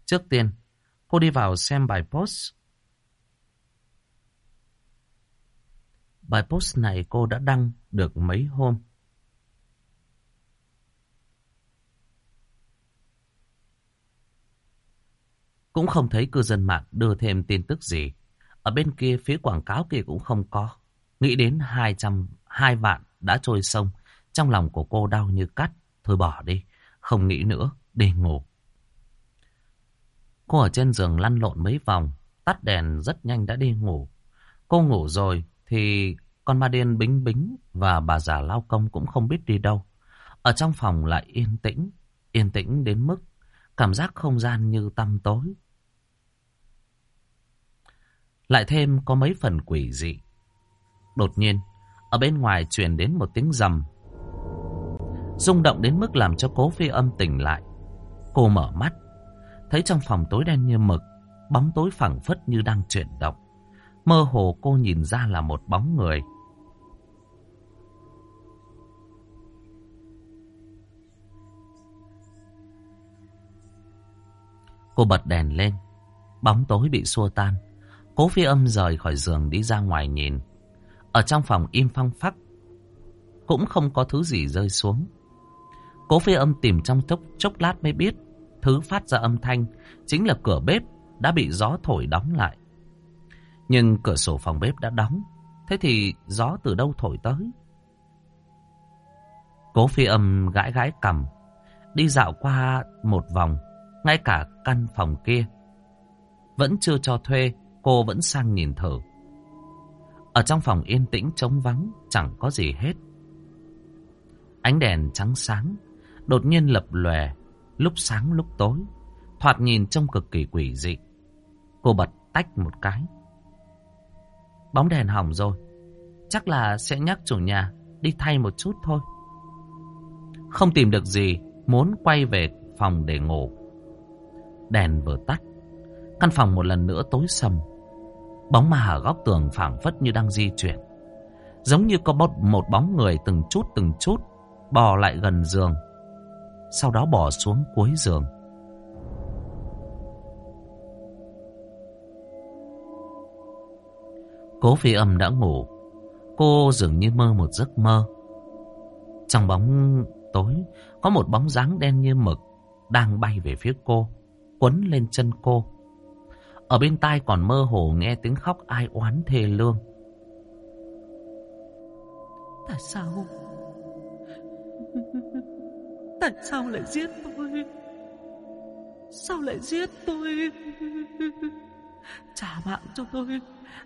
Trước tiên, cô đi vào xem bài post. Bài post này cô đã đăng được mấy hôm. Cũng không thấy cư dân mạng đưa thêm tin tức gì. Ở bên kia phía quảng cáo kia cũng không có. Nghĩ đến 200, 2 vạn đã trôi sông. Trong lòng của cô đau như cắt. Thôi bỏ đi. Không nghĩ nữa. Đi ngủ. Cô ở trên giường lăn lộn mấy vòng. Tắt đèn rất nhanh đã đi ngủ. Cô ngủ rồi thì con ma điên bính bính và bà già lao công cũng không biết đi đâu. Ở trong phòng lại yên tĩnh. Yên tĩnh đến mức cảm giác không gian như tăm tối. Lại thêm có mấy phần quỷ dị. Đột nhiên, ở bên ngoài truyền đến một tiếng rầm. rung động đến mức làm cho cố phi âm tỉnh lại. Cô mở mắt, thấy trong phòng tối đen như mực, bóng tối phẳng phất như đang chuyển động. Mơ hồ cô nhìn ra là một bóng người. Cô bật đèn lên. Bóng tối bị xua tan. Cố phi âm rời khỏi giường đi ra ngoài nhìn. Ở trong phòng im phăng phắc. Cũng không có thứ gì rơi xuống. Cố phi âm tìm trong chốc, chốc lát mới biết. Thứ phát ra âm thanh chính là cửa bếp đã bị gió thổi đóng lại. Nhưng cửa sổ phòng bếp đã đóng. Thế thì gió từ đâu thổi tới? Cố phi âm gãi gãi cầm. Đi dạo qua một vòng. Ngay cả căn phòng kia. Vẫn chưa cho thuê. Cô vẫn sang nhìn thử. Ở trong phòng yên tĩnh trống vắng. Chẳng có gì hết. Ánh đèn trắng sáng. Đột nhiên lập lòe. Lúc sáng lúc tối. Thoạt nhìn trông cực kỳ quỷ dị. Cô bật tách một cái. Bóng đèn hỏng rồi. Chắc là sẽ nhắc chủ nhà đi thay một chút thôi. Không tìm được gì, muốn quay về phòng để ngủ. Đèn vừa tắt, căn phòng một lần nữa tối sầm. Bóng ma ở góc tường phảng phất như đang di chuyển. Giống như có một bóng người từng chút từng chút bò lại gần giường. Sau đó bò xuống cuối giường. Cố phi âm đã ngủ. Cô dường như mơ một giấc mơ. Trong bóng tối, có một bóng dáng đen như mực đang bay về phía cô, quấn lên chân cô. Ở bên tai còn mơ hồ nghe tiếng khóc ai oán thê lương. Tại sao? Tại sao lại giết tôi? Sao lại giết tôi? Trả mạng cho tôi.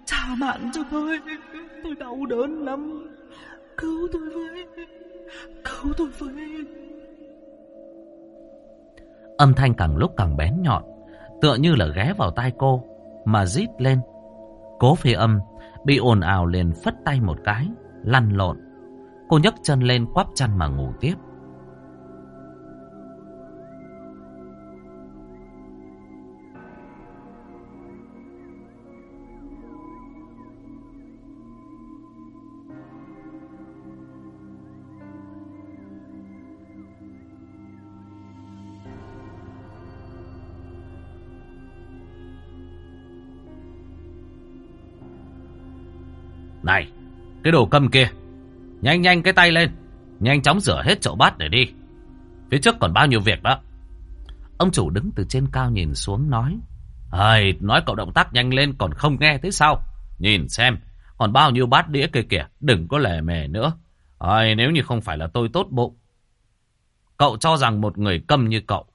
Trả mạng cho tôi. Tôi đau đớn lắm. Cứu tôi với. Cứu tôi với. Âm thanh càng lúc càng bén nhọn, Tựa như là ghé vào tai cô, Mà rít lên. Cố phi âm Bị ồn ào liền phất tay một cái, Lăn lộn. Cô nhấc chân lên quắp chăn mà ngủ tiếp. Này, cái đồ cầm kia, nhanh nhanh cái tay lên, nhanh chóng rửa hết chậu bát để đi. Phía trước còn bao nhiêu việc đó. Ông chủ đứng từ trên cao nhìn xuống nói. Ây, nói cậu động tác nhanh lên còn không nghe thế sao? Nhìn xem, còn bao nhiêu bát đĩa kia kìa, đừng có lề mề nữa. Ây, nếu như không phải là tôi tốt bụng. Cậu cho rằng một người câm như cậu,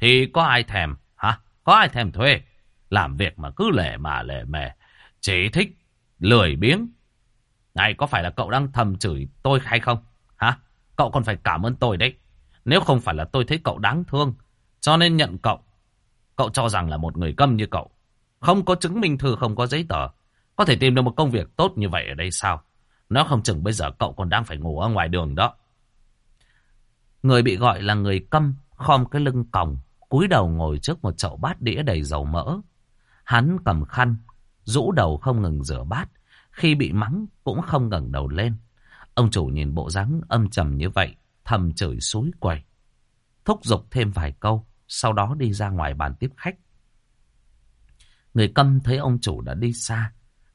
thì có ai thèm, hả? Có ai thèm thuê? Làm việc mà cứ lề mà lề mề, chỉ thích lười biếng, này có phải là cậu đang thầm chửi tôi hay không? Hả? Cậu còn phải cảm ơn tôi đấy. Nếu không phải là tôi thấy cậu đáng thương, cho nên nhận cậu. Cậu cho rằng là một người câm như cậu. Không có chứng minh thư, không có giấy tờ. Có thể tìm được một công việc tốt như vậy ở đây sao? Nó không chừng bây giờ cậu còn đang phải ngủ ở ngoài đường đó. Người bị gọi là người câm, khom cái lưng còng, cúi đầu ngồi trước một chậu bát đĩa đầy dầu mỡ. Hắn cầm khăn, rũ đầu không ngừng rửa bát, khi bị mắng cũng không ngẩng đầu lên. Ông chủ nhìn bộ dáng âm trầm như vậy, thầm chửi suối quầy. Thúc giục thêm vài câu, sau đó đi ra ngoài bàn tiếp khách. Người câm thấy ông chủ đã đi xa,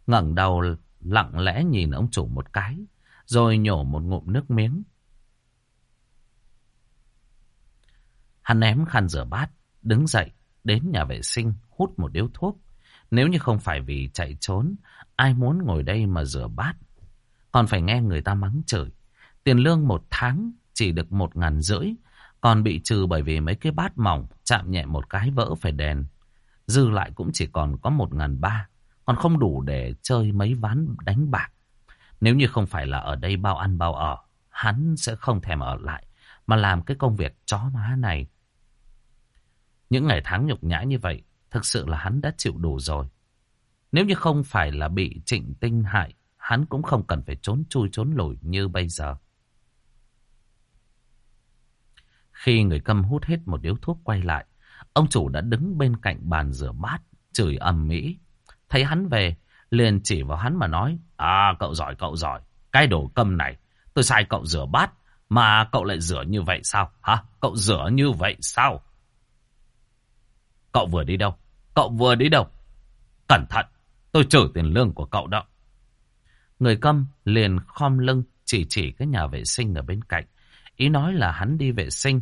ngẩng đầu lặng lẽ nhìn ông chủ một cái, rồi nhổ một ngụm nước miếng. Hắn ném khăn rửa bát, đứng dậy, đến nhà vệ sinh, hút một điếu thuốc. Nếu như không phải vì chạy trốn, Ai muốn ngồi đây mà rửa bát. Còn phải nghe người ta mắng chửi. Tiền lương một tháng chỉ được một ngàn rưỡi. Còn bị trừ bởi vì mấy cái bát mỏng, chạm nhẹ một cái vỡ phải đèn. Dư lại cũng chỉ còn có một ngàn ba. Còn không đủ để chơi mấy ván đánh bạc. Nếu như không phải là ở đây bao ăn bao ở. Hắn sẽ không thèm ở lại. Mà làm cái công việc chó má này. Những ngày tháng nhục nhã như vậy. Thực sự là hắn đã chịu đủ rồi. Nếu như không phải là bị trịnh tinh hại, hắn cũng không cần phải trốn chui trốn lùi như bây giờ. Khi người câm hút hết một điếu thuốc quay lại, ông chủ đã đứng bên cạnh bàn rửa bát, chửi ầm mỹ. Thấy hắn về, liền chỉ vào hắn mà nói, À cậu giỏi cậu giỏi, cái đồ câm này, tôi sai cậu rửa bát, mà cậu lại rửa như vậy sao? Hả? Cậu rửa như vậy sao? Cậu vừa đi đâu? Cậu vừa đi đâu? Cẩn thận, tôi trừ tiền lương của cậu đó. Người câm liền khom lưng chỉ chỉ cái nhà vệ sinh ở bên cạnh. Ý nói là hắn đi vệ sinh.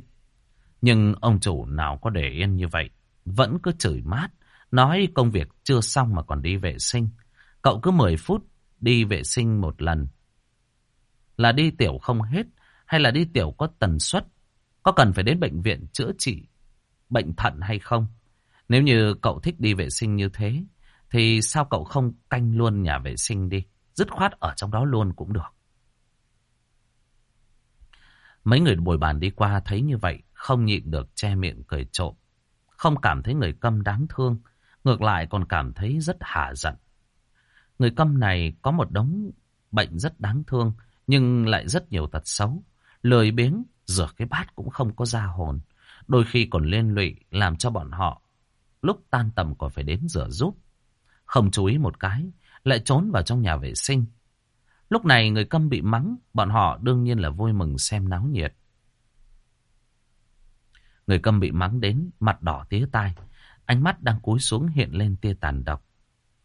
Nhưng ông chủ nào có để yên như vậy. Vẫn cứ chửi mát. Nói công việc chưa xong mà còn đi vệ sinh. Cậu cứ 10 phút đi vệ sinh một lần. Là đi tiểu không hết hay là đi tiểu có tần suất. Có cần phải đến bệnh viện chữa trị bệnh thận hay không? Nếu như cậu thích đi vệ sinh như thế, thì sao cậu không canh luôn nhà vệ sinh đi? Dứt khoát ở trong đó luôn cũng được. Mấy người bồi bàn đi qua thấy như vậy, không nhịn được che miệng cười trộm. Không cảm thấy người câm đáng thương, ngược lại còn cảm thấy rất hả giận. Người câm này có một đống bệnh rất đáng thương, nhưng lại rất nhiều tật xấu. Lười biếng, rửa cái bát cũng không có ra hồn. Đôi khi còn liên lụy làm cho bọn họ lúc tan tầm còn phải đến rửa giúp. Không chú ý một cái, lại trốn vào trong nhà vệ sinh. Lúc này người câm bị mắng, bọn họ đương nhiên là vui mừng xem náo nhiệt. Người câm bị mắng đến, mặt đỏ tía tai, ánh mắt đang cúi xuống hiện lên tia tàn độc.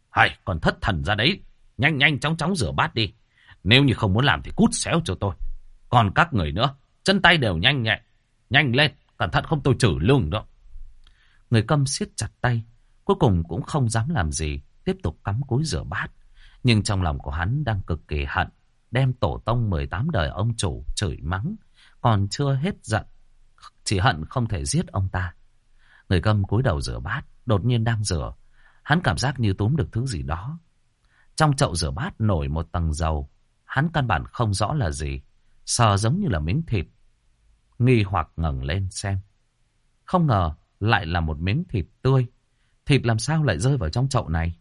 Hay, còn thất thần ra đấy, nhanh nhanh chóng chóng rửa bát đi. Nếu như không muốn làm thì cút xéo cho tôi. Còn các người nữa, chân tay đều nhanh nhẹ. Nhanh lên, cẩn thận không tôi trừ lương đó. Người câm siết chặt tay, cuối cùng cũng không dám làm gì, tiếp tục cắm cúi rửa bát. Nhưng trong lòng của hắn đang cực kỳ hận, đem tổ tông 18 đời ông chủ chửi mắng, còn chưa hết giận, chỉ hận không thể giết ông ta. Người cầm cúi đầu rửa bát, đột nhiên đang rửa, hắn cảm giác như túm được thứ gì đó. Trong chậu rửa bát nổi một tầng dầu, hắn căn bản không rõ là gì, sờ giống như là miếng thịt. Nghi hoặc ngẩng lên xem. Không ngờ lại là một miếng thịt tươi. Thịt làm sao lại rơi vào trong chậu này?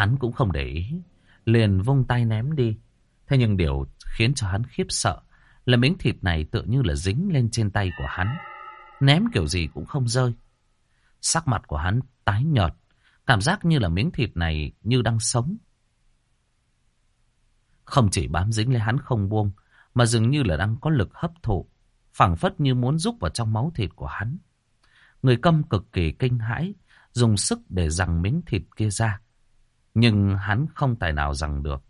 Hắn cũng không để ý, liền vung tay ném đi. Thế nhưng điều khiến cho hắn khiếp sợ là miếng thịt này tựa như là dính lên trên tay của hắn. Ném kiểu gì cũng không rơi. Sắc mặt của hắn tái nhợt, cảm giác như là miếng thịt này như đang sống. Không chỉ bám dính lên hắn không buông, mà dường như là đang có lực hấp thụ, phảng phất như muốn rúc vào trong máu thịt của hắn. Người câm cực kỳ kinh hãi, dùng sức để rằng miếng thịt kia ra. Nhưng hắn không tài nào rằng được.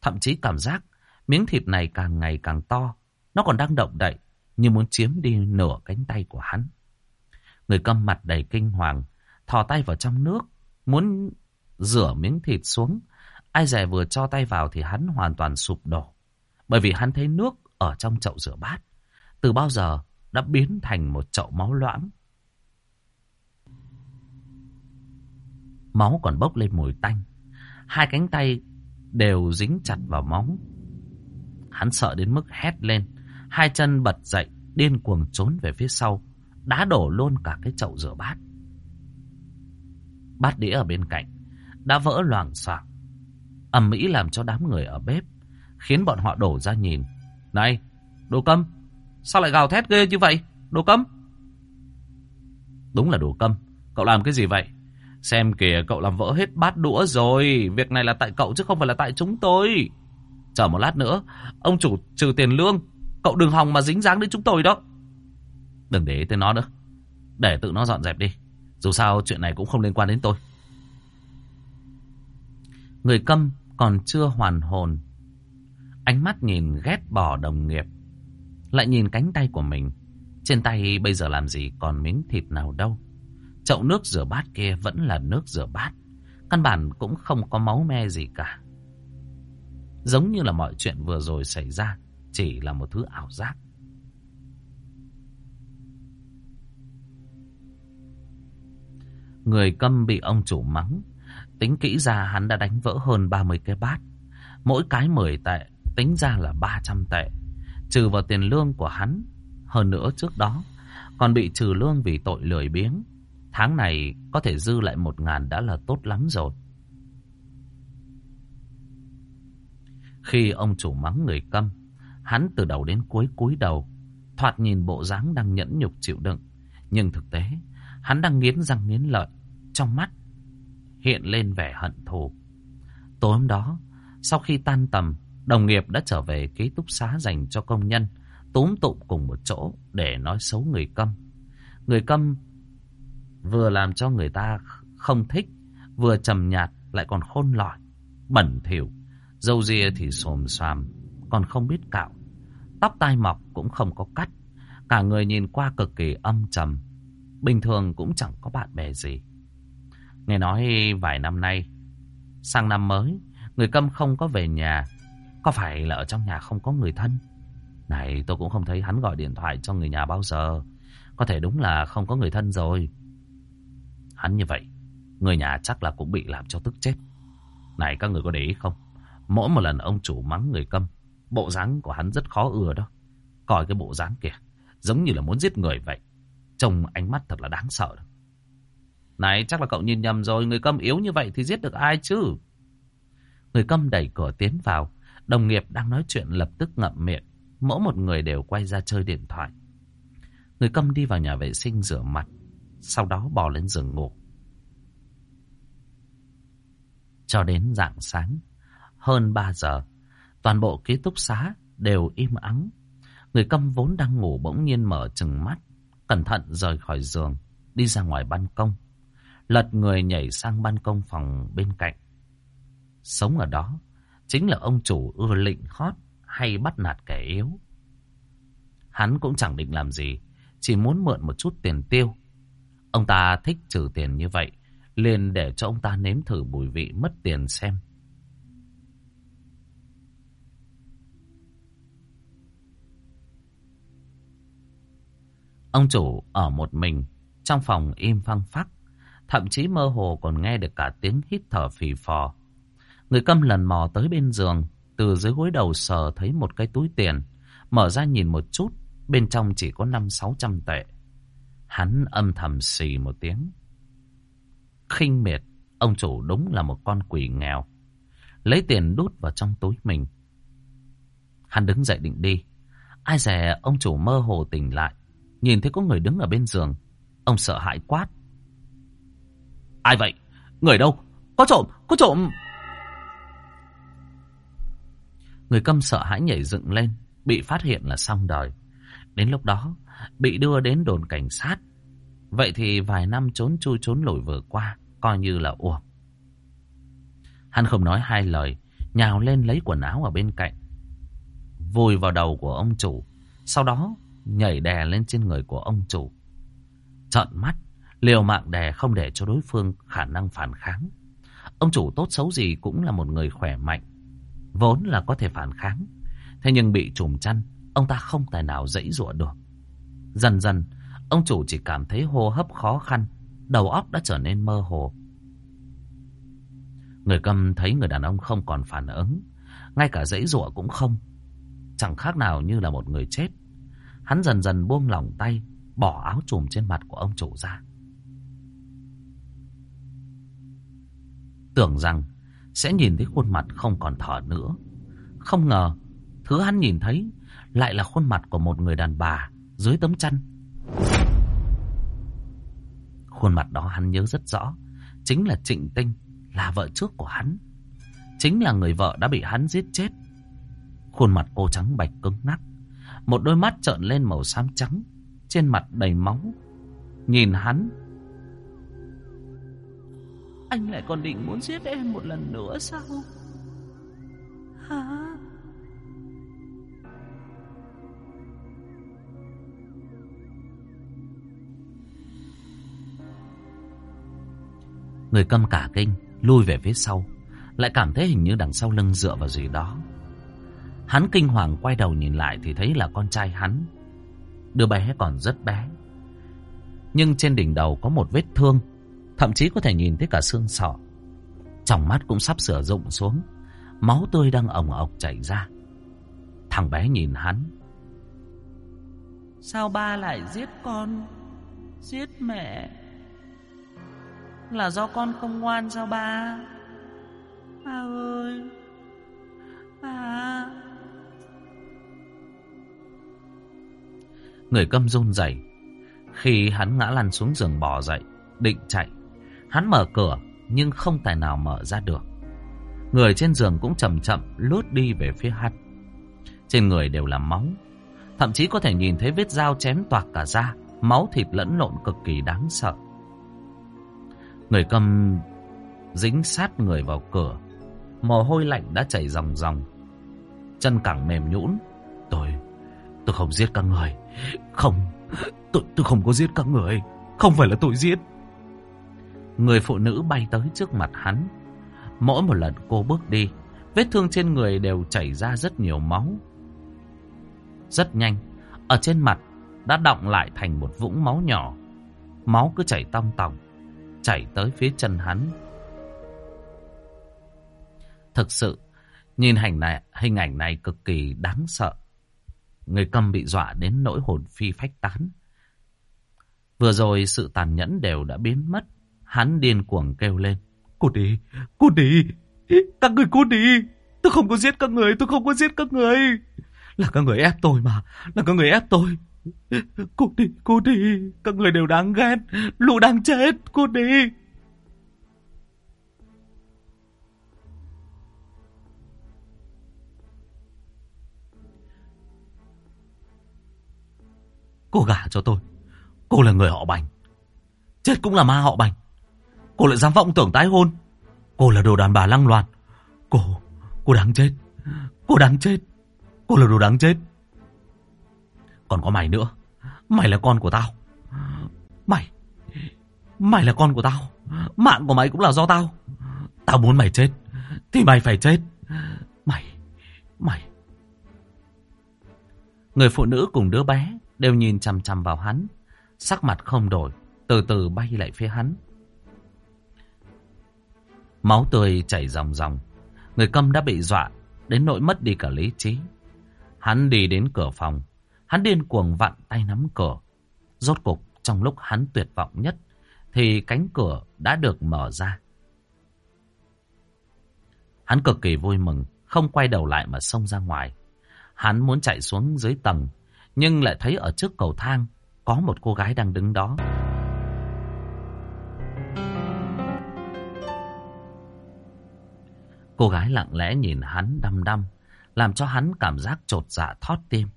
Thậm chí cảm giác miếng thịt này càng ngày càng to. Nó còn đang động đậy như muốn chiếm đi nửa cánh tay của hắn. Người câm mặt đầy kinh hoàng, thò tay vào trong nước, muốn rửa miếng thịt xuống. Ai dè vừa cho tay vào thì hắn hoàn toàn sụp đổ. Bởi vì hắn thấy nước ở trong chậu rửa bát. Từ bao giờ đã biến thành một chậu máu loãng. Máu còn bốc lên mùi tanh. Hai cánh tay đều dính chặt vào móng, Hắn sợ đến mức hét lên. Hai chân bật dậy, điên cuồng trốn về phía sau. Đá đổ luôn cả cái chậu rửa bát. Bát đĩa ở bên cạnh. Đã vỡ loảng xoảng ầm ĩ làm cho đám người ở bếp. Khiến bọn họ đổ ra nhìn. Này, đồ câm. Sao lại gào thét ghê như vậy? Đồ câm. Đúng là đồ câm. Cậu làm cái gì vậy? Xem kìa, cậu làm vỡ hết bát đũa rồi. Việc này là tại cậu chứ không phải là tại chúng tôi. Chờ một lát nữa. Ông chủ trừ tiền lương. Cậu đừng hòng mà dính dáng đến chúng tôi đó. Đừng để ý tới nó nữa. Để tự nó dọn dẹp đi. Dù sao, chuyện này cũng không liên quan đến tôi. Người câm còn chưa hoàn hồn. Ánh mắt nhìn ghét bỏ đồng nghiệp. Lại nhìn cánh tay của mình. Trên tay bây giờ làm gì còn miếng thịt nào đâu. Chậu nước rửa bát kia vẫn là nước rửa bát. Căn bản cũng không có máu me gì cả. Giống như là mọi chuyện vừa rồi xảy ra. Chỉ là một thứ ảo giác. Người câm bị ông chủ mắng. Tính kỹ ra hắn đã đánh vỡ hơn 30 cái bát. Mỗi cái 10 tệ, tính ra là 300 tệ. Trừ vào tiền lương của hắn. Hơn nữa trước đó, còn bị trừ lương vì tội lười biếng. Tháng này có thể dư lại một ngàn đã là tốt lắm rồi. Khi ông chủ mắng người câm, hắn từ đầu đến cuối cúi đầu, thoạt nhìn bộ dáng đang nhẫn nhục chịu đựng. Nhưng thực tế, hắn đang nghiến răng nghiến lợi, trong mắt hiện lên vẻ hận thù. Tối hôm đó, sau khi tan tầm, Đồng nghiệp đã trở về ký túc xá dành cho công nhân, túm tụm cùng một chỗ để nói xấu người câm. Người câm vừa làm cho người ta không thích, vừa trầm nhạt lại còn khôn lỏi, bẩn thỉu, dâu ria thì xồm xoàm, còn không biết cạo. Tóc tai mọc cũng không có cắt, cả người nhìn qua cực kỳ âm trầm, bình thường cũng chẳng có bạn bè gì. Nghe nói vài năm nay, sang năm mới, người câm không có về nhà, có phải là ở trong nhà không có người thân? Này, tôi cũng không thấy hắn gọi điện thoại cho người nhà bao giờ. Có thể đúng là không có người thân rồi. Hắn như vậy, người nhà chắc là cũng bị làm cho tức chết. Này, các người có để ý không? Mỗi một lần ông chủ mắng người câm, bộ dáng của hắn rất khó ưa đó. Coi cái bộ dáng kìa, giống như là muốn giết người vậy. Trông ánh mắt thật là đáng sợ. Đó. Này, chắc là cậu nhìn nhầm rồi, người câm yếu như vậy thì giết được ai chứ? Người câm đẩy cửa tiến vào, đồng nghiệp đang nói chuyện lập tức ngậm miệng. Mỗi một người đều quay ra chơi điện thoại. Người câm đi vào nhà vệ sinh rửa mặt, sau đó bò lên giường ngủ. Cho đến rạng sáng, hơn 3 giờ, toàn bộ ký túc xá đều im ắng. Người câm vốn đang ngủ bỗng nhiên mở chừng mắt, cẩn thận rời khỏi giường, đi ra ngoài ban công. Lật người nhảy sang ban công phòng bên cạnh. Sống ở đó, chính là ông chủ ưa lịnh hót hay bắt nạt kẻ yếu. Hắn cũng chẳng định làm gì, chỉ muốn mượn một chút tiền tiêu. Ông ta thích trừ tiền như vậy, liền để cho ông ta nếm thử mùi vị mất tiền xem. Ông chủ ở một mình, trong phòng im phăng phắc, thậm chí mơ hồ còn nghe được cả tiếng hít thở phì phò. Người câm lần mò tới bên giường, từ dưới gối đầu sờ thấy một cái túi tiền, mở ra nhìn một chút, bên trong chỉ có năm sáu trăm tệ. Hắn âm thầm xì một tiếng. khinh miệt, ông chủ đúng là một con quỷ nghèo. Lấy tiền đút vào trong túi mình. Hắn đứng dậy định đi. Ai dè ông chủ mơ hồ tỉnh lại. Nhìn thấy có người đứng ở bên giường. Ông sợ hãi quát. Ai vậy? Người đâu? Có trộm! Có trộm! Người câm sợ hãi nhảy dựng lên. Bị phát hiện là xong đời. Đến lúc đó, bị đưa đến đồn cảnh sát. Vậy thì vài năm trốn chui trốn lủi vừa qua, coi như là uổng. Hắn không nói hai lời, nhào lên lấy quần áo ở bên cạnh. Vùi vào đầu của ông chủ, sau đó nhảy đè lên trên người của ông chủ. Trợn mắt, liều mạng đè không để cho đối phương khả năng phản kháng. Ông chủ tốt xấu gì cũng là một người khỏe mạnh, vốn là có thể phản kháng. Thế nhưng bị trùm chăn, ông ta không tài nào dãy dụa được. Dần dần, ông chủ chỉ cảm thấy hô hấp khó khăn, đầu óc đã trở nên mơ hồ. Người cầm thấy người đàn ông không còn phản ứng, ngay cả dãy dụa cũng không. Chẳng khác nào như là một người chết. Hắn dần dần buông lỏng tay, bỏ áo trùm trên mặt của ông chủ ra. Tưởng rằng sẽ nhìn thấy khuôn mặt không còn thở nữa. Không ngờ, thứ hắn nhìn thấy lại là khuôn mặt của một người đàn bà dưới tấm chăn. Khuôn mặt đó hắn nhớ rất rõ, chính là Trịnh Tinh, là vợ trước của hắn. Chính là người vợ đã bị hắn giết chết. Khuôn mặt cô trắng bạch cứng ngắc, một đôi mắt trợn lên màu xám trắng, trên mặt đầy máu. Nhìn hắn. Anh lại còn định muốn giết em một lần nữa sao? Hả? Người câm cả kinh, lui về phía sau. Lại cảm thấy hình như đằng sau lưng dựa vào gì đó. Hắn kinh hoàng quay đầu nhìn lại thì thấy là con trai hắn. Đứa bé còn rất bé. Nhưng trên đỉnh đầu có một vết thương. Thậm chí có thể nhìn thấy cả xương sọ. Trong mắt cũng sắp sửa rụng xuống. Máu tươi đang ồng ọc chảy ra. Thằng bé nhìn hắn. Sao ba lại giết con? Giết mẹ? Là do con không ngoan sao ba Ba ơi Ba Người câm run rẩy Khi hắn ngã lăn xuống giường bò dậy Định chạy Hắn mở cửa Nhưng không tài nào mở ra được Người trên giường cũng chậm chậm lướt đi về phía hắn. Trên người đều là máu. Thậm chí có thể nhìn thấy vết dao chém toạc cả da. Máu thịt lẫn lộn cực kỳ đáng sợ. Người cầm dính sát người vào cửa. Mồ hôi lạnh đã chảy ròng ròng. Chân cẳng mềm nhũn. Tôi, tôi không giết các người. Không, tôi, tôi không có giết các người. Không phải là tôi giết. Người phụ nữ bay tới trước mặt hắn. Mỗi một lần cô bước đi, vết thương trên người đều chảy ra rất nhiều máu. Rất nhanh, ở trên mặt đã động lại thành một vũng máu nhỏ. Máu cứ chảy tong tòng, chảy tới phía chân hắn. Thực sự, nhìn hình này, hình ảnh này cực kỳ đáng sợ. Người câm bị dọa đến nỗi hồn phi phách tán. Vừa rồi sự tàn nhẫn đều đã biến mất. Hắn điên cuồng kêu lên. Cô đi, cô đi, các người cô đi. Tôi không có giết các người, tôi không có giết các người. Là các người ép tôi mà, là các người ép tôi. Cô đi, cô đi, các người đều đáng ghét, lũ đang chết, cô đi. Cô gả cho tôi. Cô là người họ Bành. Chết cũng là ma họ Bành. Cô lại dám vọng tưởng tái hôn. Cô là đồ đàn bà lăng loàn. Cô, cô đáng chết. Cô đáng chết. Cô là đồ đáng chết. Còn có mày nữa. Mày là con của tao. Mày, mày là con của tao. Mạng của mày cũng là do tao. Tao muốn mày chết. Thì mày phải chết. Mày, mày. Người phụ nữ cùng đứa bé đều nhìn chằm chằm vào hắn. Sắc mặt không đổi, từ từ bay lại phía hắn. Máu tươi chảy ròng ròng. Người câm đã bị dọa, đến nỗi mất đi cả lý trí. Hắn đi đến cửa phòng. Hắn điên cuồng vặn tay nắm cửa. Rốt cục, trong lúc hắn tuyệt vọng nhất, thì cánh cửa đã được mở ra. Hắn cực kỳ vui mừng, không quay đầu lại mà xông ra ngoài. Hắn muốn chạy xuống dưới tầng, nhưng lại thấy ở trước cầu thang có một cô gái đang đứng đó. Cô gái lặng lẽ nhìn hắn đăm đăm, làm cho hắn cảm giác trột dạ thót tim.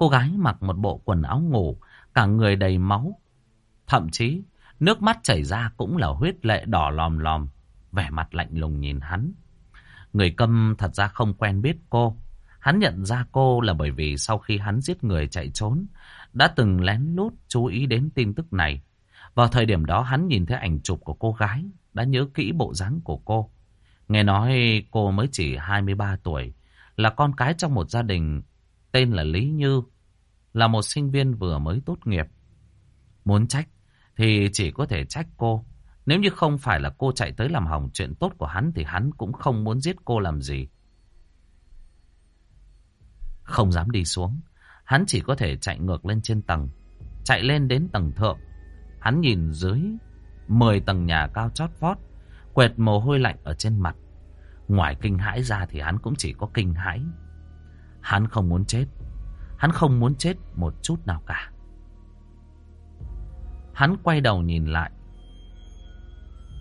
Cô gái mặc một bộ quần áo ngủ, cả người đầy máu. Thậm chí, nước mắt chảy ra cũng là huyết lệ đỏ lòm lòm, vẻ mặt lạnh lùng nhìn hắn. Người câm thật ra không quen biết cô. Hắn nhận ra cô là bởi vì sau khi hắn giết người chạy trốn, đã từng lén lút chú ý đến tin tức này. Vào thời điểm đó hắn nhìn thấy ảnh chụp của cô gái, đã nhớ kỹ bộ dáng của cô. Nghe nói cô mới chỉ 23 tuổi, là con cái trong một gia đình tên là Lý Như, là một sinh viên vừa mới tốt nghiệp. Muốn trách thì chỉ có thể trách cô. Nếu như không phải là cô chạy tới làm hỏng chuyện tốt của hắn thì hắn cũng không muốn giết cô làm gì. Không dám đi xuống, hắn chỉ có thể chạy ngược lên trên tầng. Chạy lên đến tầng thượng, hắn nhìn dưới 10 tầng nhà cao chót vót, quệt mồ hôi lạnh ở trên mặt. Ngoài kinh hãi ra thì hắn cũng chỉ có kinh hãi. Hắn không muốn chết. Hắn không muốn chết một chút nào cả. Hắn quay đầu nhìn lại.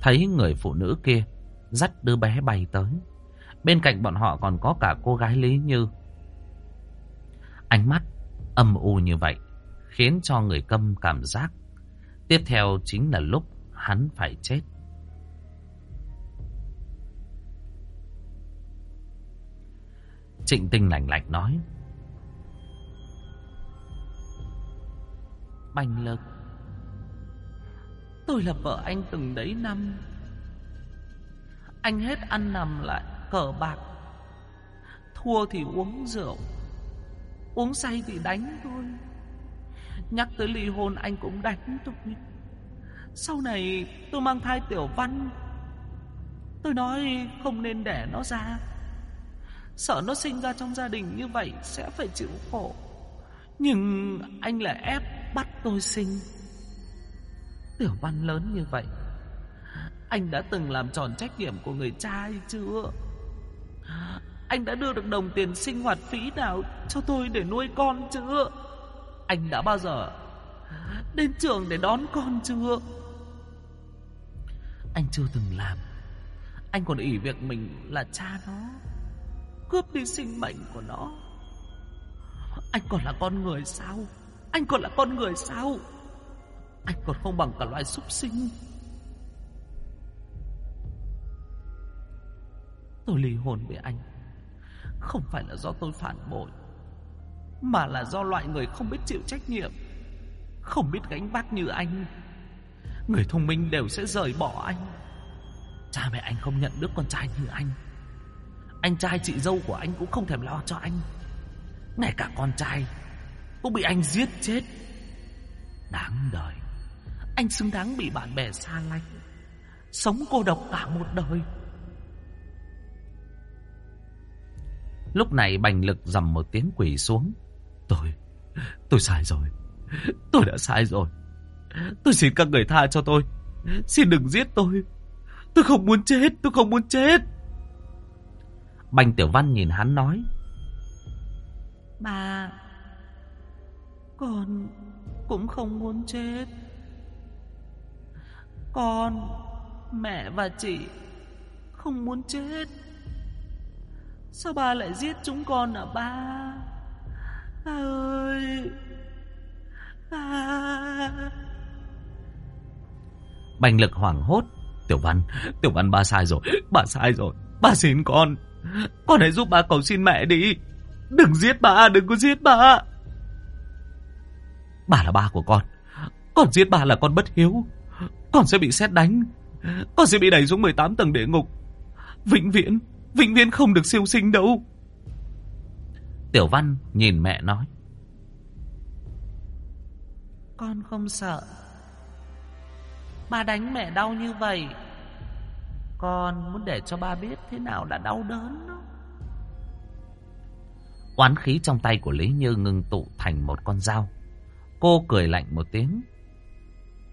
Thấy người phụ nữ kia dắt đứa bé bay tới. Bên cạnh bọn họ còn có cả cô gái Lý Như. Ánh mắt âm u như vậy khiến cho người câm cảm giác. Tiếp theo chính là lúc hắn phải chết. Trịnh tinh lành lạnh nói. Bành lực. Tôi là vợ anh từng đấy năm. Anh hết ăn nằm lại, cờ bạc. Thua thì uống rượu. Uống say thì đánh thôi. Nhắc tới ly hôn anh cũng đánh tôi. Sau này tôi mang thai tiểu văn Tôi nói không nên để nó ra Sợ nó sinh ra trong gia đình như vậy Sẽ phải chịu khổ. Nhưng anh lại ép bắt tôi sinh. Tiểu văn lớn như vậy, Anh đã từng làm tròn trách nhiệm của người cha hay chưa? Anh đã đưa được đồng tiền sinh hoạt phí nào Cho tôi để nuôi con chưa? Anh đã bao giờ Đến trường để đón con chưa? Anh chưa từng làm. Anh còn ỷ việc mình là cha nó. Cướp đi sinh mệnh của nó. Anh còn là con người sao? Anh còn là con người sao? Anh còn không bằng cả loài súc sinh. Tôi ly hôn với anh. Không phải là do tôi phản bội, Mà là do loại người không biết chịu trách nhiệm, Không biết gánh vác như anh. Người thông minh đều sẽ rời bỏ anh. Cha mẹ anh không nhận đứa con trai như anh. Anh trai chị dâu của anh cũng không thèm lo cho anh Ngay cả con trai Cũng bị anh giết chết Đáng đời Anh xứng đáng bị bạn bè xa lánh Sống cô độc cả một đời Lúc này bành lực dầm một tiếng quỷ xuống. Tôi, tôi sai rồi. Tôi đã sai rồi. Tôi xin các người tha cho tôi. Xin đừng giết tôi. Tôi không muốn chết, tôi không muốn chết. Bành Tiểu Văn nhìn hắn nói. Bà, con cũng không muốn chết. Con, mẹ và chị không muốn chết. Sao ba lại giết chúng con hả ba? Ba ơi! Ba! Bành lực hoảng hốt. Tiểu Văn, Tiểu Văn ba sai rồi, ba sai rồi. Ba xin con. Con hãy giúp ba cầu xin mẹ đi. Đừng giết ba, đừng có giết ba. Bà là ba của con. Con giết ba là con bất hiếu. Con sẽ bị xét đánh. Con sẽ bị đẩy xuống 18 tầng địa ngục. Vĩnh viễn, Vĩnh viễn không được siêu sinh đâu. Tiểu Văn nhìn mẹ nói. Con không sợ. Ba đánh mẹ đau như vậy. Con muốn để cho ba biết thế nào là đau đớn đó. Oán khí trong tay của Lý Như ngưng tụ thành một con dao. Cô cười lạnh một tiếng.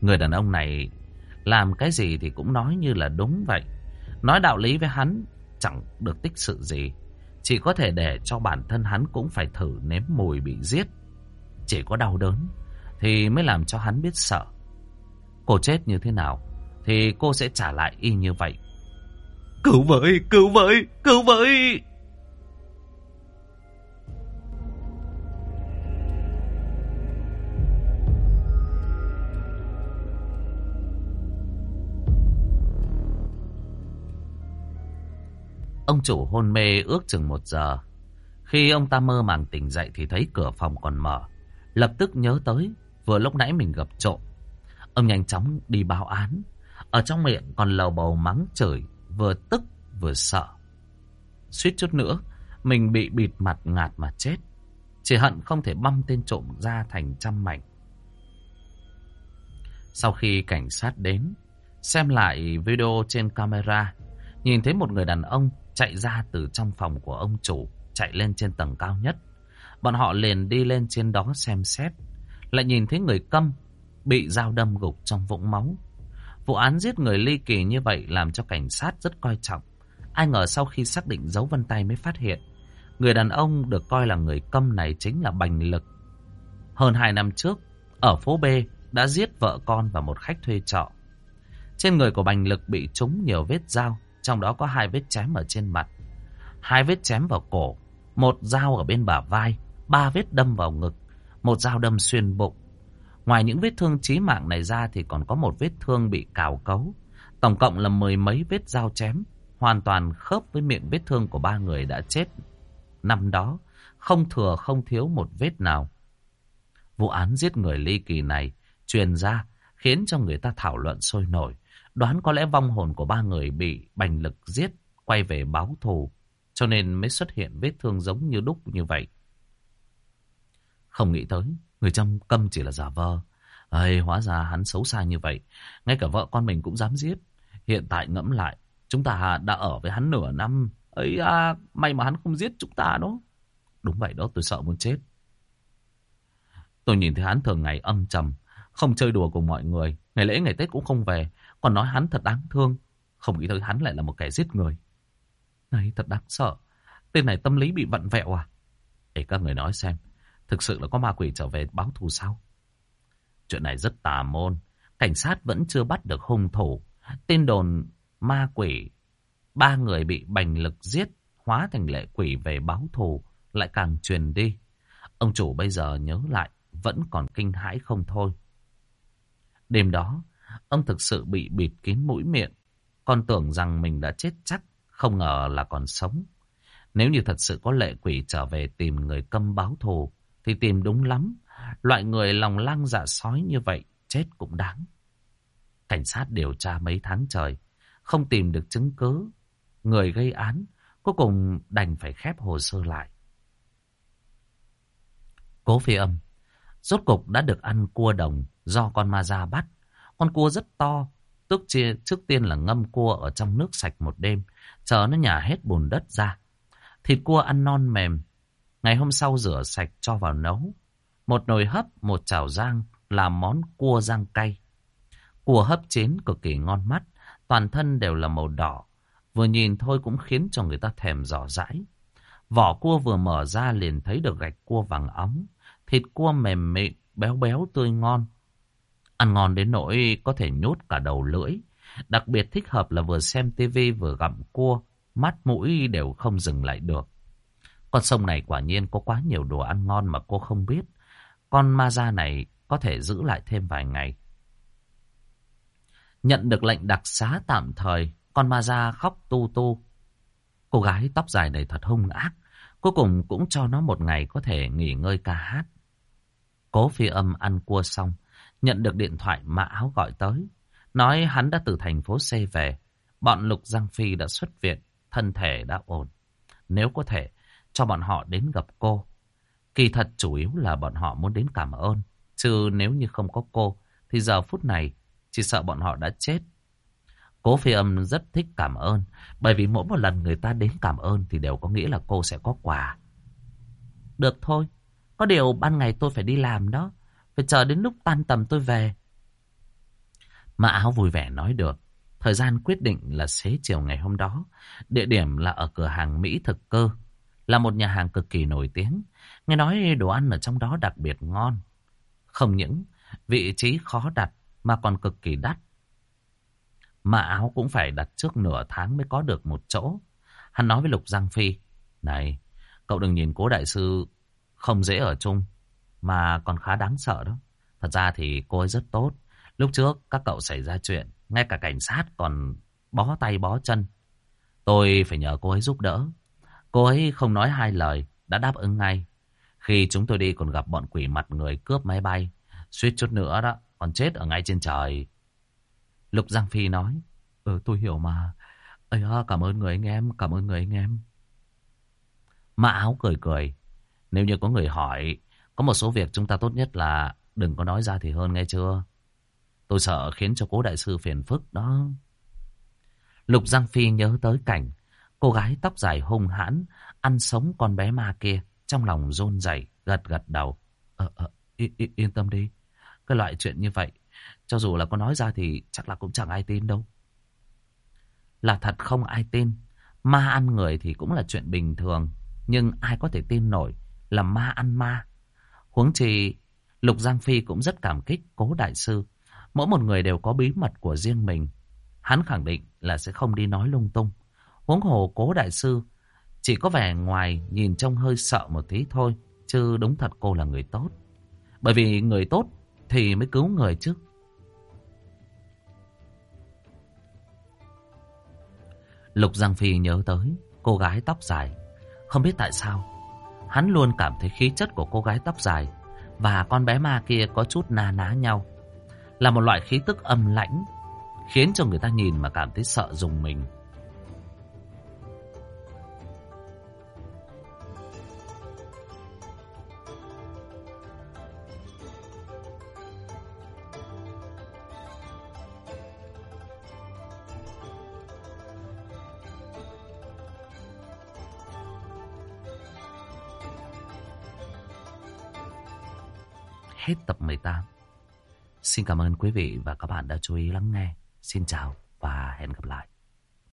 Người đàn ông này làm cái gì thì cũng nói như là đúng vậy. Nói đạo lý với hắn chẳng được tích sự gì. Chỉ có thể để cho bản thân hắn cũng phải thử nếm mùi bị giết. Chỉ có đau đớn thì mới làm cho hắn biết sợ. Cô chết như thế nào thì cô sẽ trả lại y như vậy. Cứu với, cứu với, cứu với! Ông chủ hôn mê ước chừng một giờ. Khi ông ta mơ màng tỉnh dậy thì thấy cửa phòng còn mở. Lập tức nhớ tới vừa lúc nãy mình gặp trộm. Ông nhanh chóng đi báo án. Ở trong miệng còn lầu bầu mắng chửi, vừa tức vừa sợ. Suýt chút nữa, mình bị bịt mặt ngạt mà chết. Chỉ hận không thể băm tên trộm ra thành trăm mảnh. Sau khi cảnh sát đến, xem lại video trên camera, nhìn thấy một người đàn ông chạy ra từ trong phòng của ông chủ, chạy lên trên tầng cao nhất. Bọn họ liền đi lên trên đó xem xét, lại nhìn thấy người câm bị dao đâm gục trong vũng máu. Vụ án giết người ly kỳ như vậy làm cho cảnh sát rất coi trọng. Ai ngờ sau khi xác định dấu vân tay mới phát hiện, người đàn ông được coi là người câm này chính là Bành Lực. Hơn hai năm trước, ở phố B đã giết vợ con và một khách thuê trọ. Trên người của Bành Lực bị trúng nhiều vết dao, trong đó có hai vết chém ở trên mặt, hai vết chém vào cổ, một dao ở bên bả vai, ba vết đâm vào ngực, một dao đâm xuyên bụng. Ngoài những vết thương chí mạng này ra thì còn có một vết thương bị cào cấu. Tổng cộng là mười mấy vết dao chém, hoàn toàn khớp với miệng vết thương của ba người đã chết. Năm đó, không thừa không thiếu một vết nào. Vụ án giết người ly kỳ này truyền ra khiến cho người ta thảo luận sôi nổi. Đoán có lẽ vong hồn của ba người bị bành lực giết, quay về báo thù, cho nên mới xuất hiện vết thương giống như đúc như vậy. Không nghĩ tới, người chăm câm chỉ là giả vờ. Ây, hóa ra hắn xấu xa như vậy. Ngay cả vợ con mình cũng dám giết. Hiện tại ngẫm lại, chúng ta đã ở với hắn nửa năm. ấy à, may mà hắn không giết chúng ta đó. Đúng vậy đó, tôi sợ muốn chết. Tôi nhìn thấy hắn thường ngày âm trầm, không chơi đùa cùng mọi người. Ngày lễ ngày Tết cũng không về. Còn nói hắn thật đáng thương. Không nghĩ tới hắn lại là một kẻ giết người. Này thật đáng sợ. Tên này tâm lý bị vặn vẹo à? Để các người nói xem. Thực sự là có ma quỷ trở về báo thù sao? Chuyện này rất tà môn. Cảnh sát vẫn chưa bắt được hung thủ. tin đồn ma quỷ, ba người bị bành lực giết, hóa thành lệ quỷ về báo thù, lại càng truyền đi. Ông chủ bây giờ nhớ lại, vẫn còn kinh hãi không thôi. Đêm đó, ông thực sự bị bịt kín mũi miệng, còn tưởng rằng mình đã chết chắc, không ngờ là còn sống. Nếu như thật sự có lệ quỷ trở về tìm người câm báo thù, thì tìm đúng lắm. Loại người lòng lang dạ sói như vậy, chết cũng đáng. Cảnh sát điều tra mấy tháng trời, không tìm được chứng cứ. Người gây án, cuối cùng đành phải khép hồ sơ lại. Cố phi âm, rốt cục đã được ăn cua đồng do con ma ra bắt. Con cua rất to, tức chia trước tiên là ngâm cua ở trong nước sạch một đêm, chờ nó nhả hết bùn đất ra. Thịt cua ăn non mềm, ngày hôm sau rửa sạch cho vào nấu. Một nồi hấp, một chảo rang làm món cua rang cay. Cua hấp chín cực kỳ ngon mắt, toàn thân đều là màu đỏ, vừa nhìn thôi cũng khiến cho người ta thèm giỏ rãi. Vỏ cua vừa mở ra liền thấy được gạch cua vàng óng, thịt cua mềm mịn, béo béo tươi ngon. Ăn ngon đến nỗi có thể nhốt cả đầu lưỡi. Đặc biệt thích hợp là vừa xem tivi vừa gặm cua, mắt mũi đều không dừng lại được. Con sông này quả nhiên có quá nhiều đồ ăn ngon mà cô không biết. Con ma da này có thể giữ lại thêm vài ngày. Nhận được lệnh đặc xá tạm thời, con ma da khóc tu tu. Cô gái tóc dài này thật hung ác. Cuối cùng cũng cho nó một ngày có thể nghỉ ngơi ca hát. Cố phi âm ăn cua xong, nhận được điện thoại mã áo gọi tới. Nói hắn đã từ thành phố C về. Bọn Lục Giang Phi đã xuất viện, thân thể đã ổn. Nếu có thể, cho bọn họ đến gặp cô. Kỳ thật chủ yếu là bọn họ muốn đến cảm ơn. Chứ nếu như không có cô, thì giờ phút này chỉ sợ bọn họ đã chết. Cố phi âm rất thích cảm ơn, bởi vì mỗi một lần người ta đến cảm ơn thì đều có nghĩa là cô sẽ có quà. Được thôi, có điều ban ngày tôi phải đi làm đó, phải chờ đến lúc tan tầm tôi về. Mã áo vui vẻ nói được. Thời gian quyết định là xế chiều ngày hôm đó. Địa điểm là ở cửa hàng Mỹ Thực Cơ. Là một nhà hàng cực kỳ nổi tiếng. Nghe nói đồ ăn ở trong đó đặc biệt ngon. Không những vị trí khó đặt mà còn cực kỳ đắt. Mà áo cũng phải đặt trước nửa tháng mới có được một chỗ. Hắn nói với Lục Giang Phi. Này, cậu đừng nhìn cố đại sư không dễ ở chung. Mà còn khá đáng sợ đó. Thật ra thì cô ấy rất tốt. Lúc trước các cậu xảy ra chuyện. Ngay cả cảnh sát còn bó tay bó chân. Tôi phải nhờ cô ấy giúp đỡ. Cô ấy không nói hai lời. Đã đáp ứng ngay. Khi chúng tôi đi còn gặp bọn quỷ mặt người cướp máy bay. Suýt chút nữa đó. Còn chết ở ngay trên trời. Lục Giang Phi nói. Ừ tôi hiểu mà. Ây cảm ơn người anh em. Cảm ơn người anh em. Mã áo cười cười. Nếu như có người hỏi. Có một số việc chúng ta tốt nhất là đừng có nói ra thì hơn nghe chưa. Tôi sợ khiến cho cố đại sư phiền phức đó. Lục Giang Phi nhớ tới cảnh. Cô gái tóc dài hung hãn. Ăn sống con bé ma kia. Trong lòng rôn rẩy gật gật đầu. Ờ, ờ, yên, yên tâm đi. Cái loại chuyện như vậy, cho dù là có nói ra thì chắc là cũng chẳng ai tin đâu. Là thật không ai tin. Ma ăn người thì cũng là chuyện bình thường. Nhưng ai có thể tin nổi là ma ăn ma. Huống chi, Lục Giang Phi cũng rất cảm kích cố đại sư. Mỗi một người đều có bí mật của riêng mình. Hắn khẳng định là sẽ không đi nói lung tung. Huống hồ cố đại sư chỉ có vẻ ngoài nhìn trông hơi sợ một tí thôi. Chứ đúng thật cô là người tốt. Bởi vì người tốt thì mới cứu người chứ. Lục Giang Phi nhớ tới cô gái tóc dài. Không biết tại sao, hắn luôn cảm thấy khí chất của cô gái tóc dài và con bé ma kia có chút na ná nhau. Là một loại khí tức âm lãnh, khiến cho người ta nhìn mà cảm thấy sợ dùng mình. Hết tập 18. Xin cảm ơn quý vị và các bạn đã chú ý lắng nghe. Xin chào và hẹn gặp lại.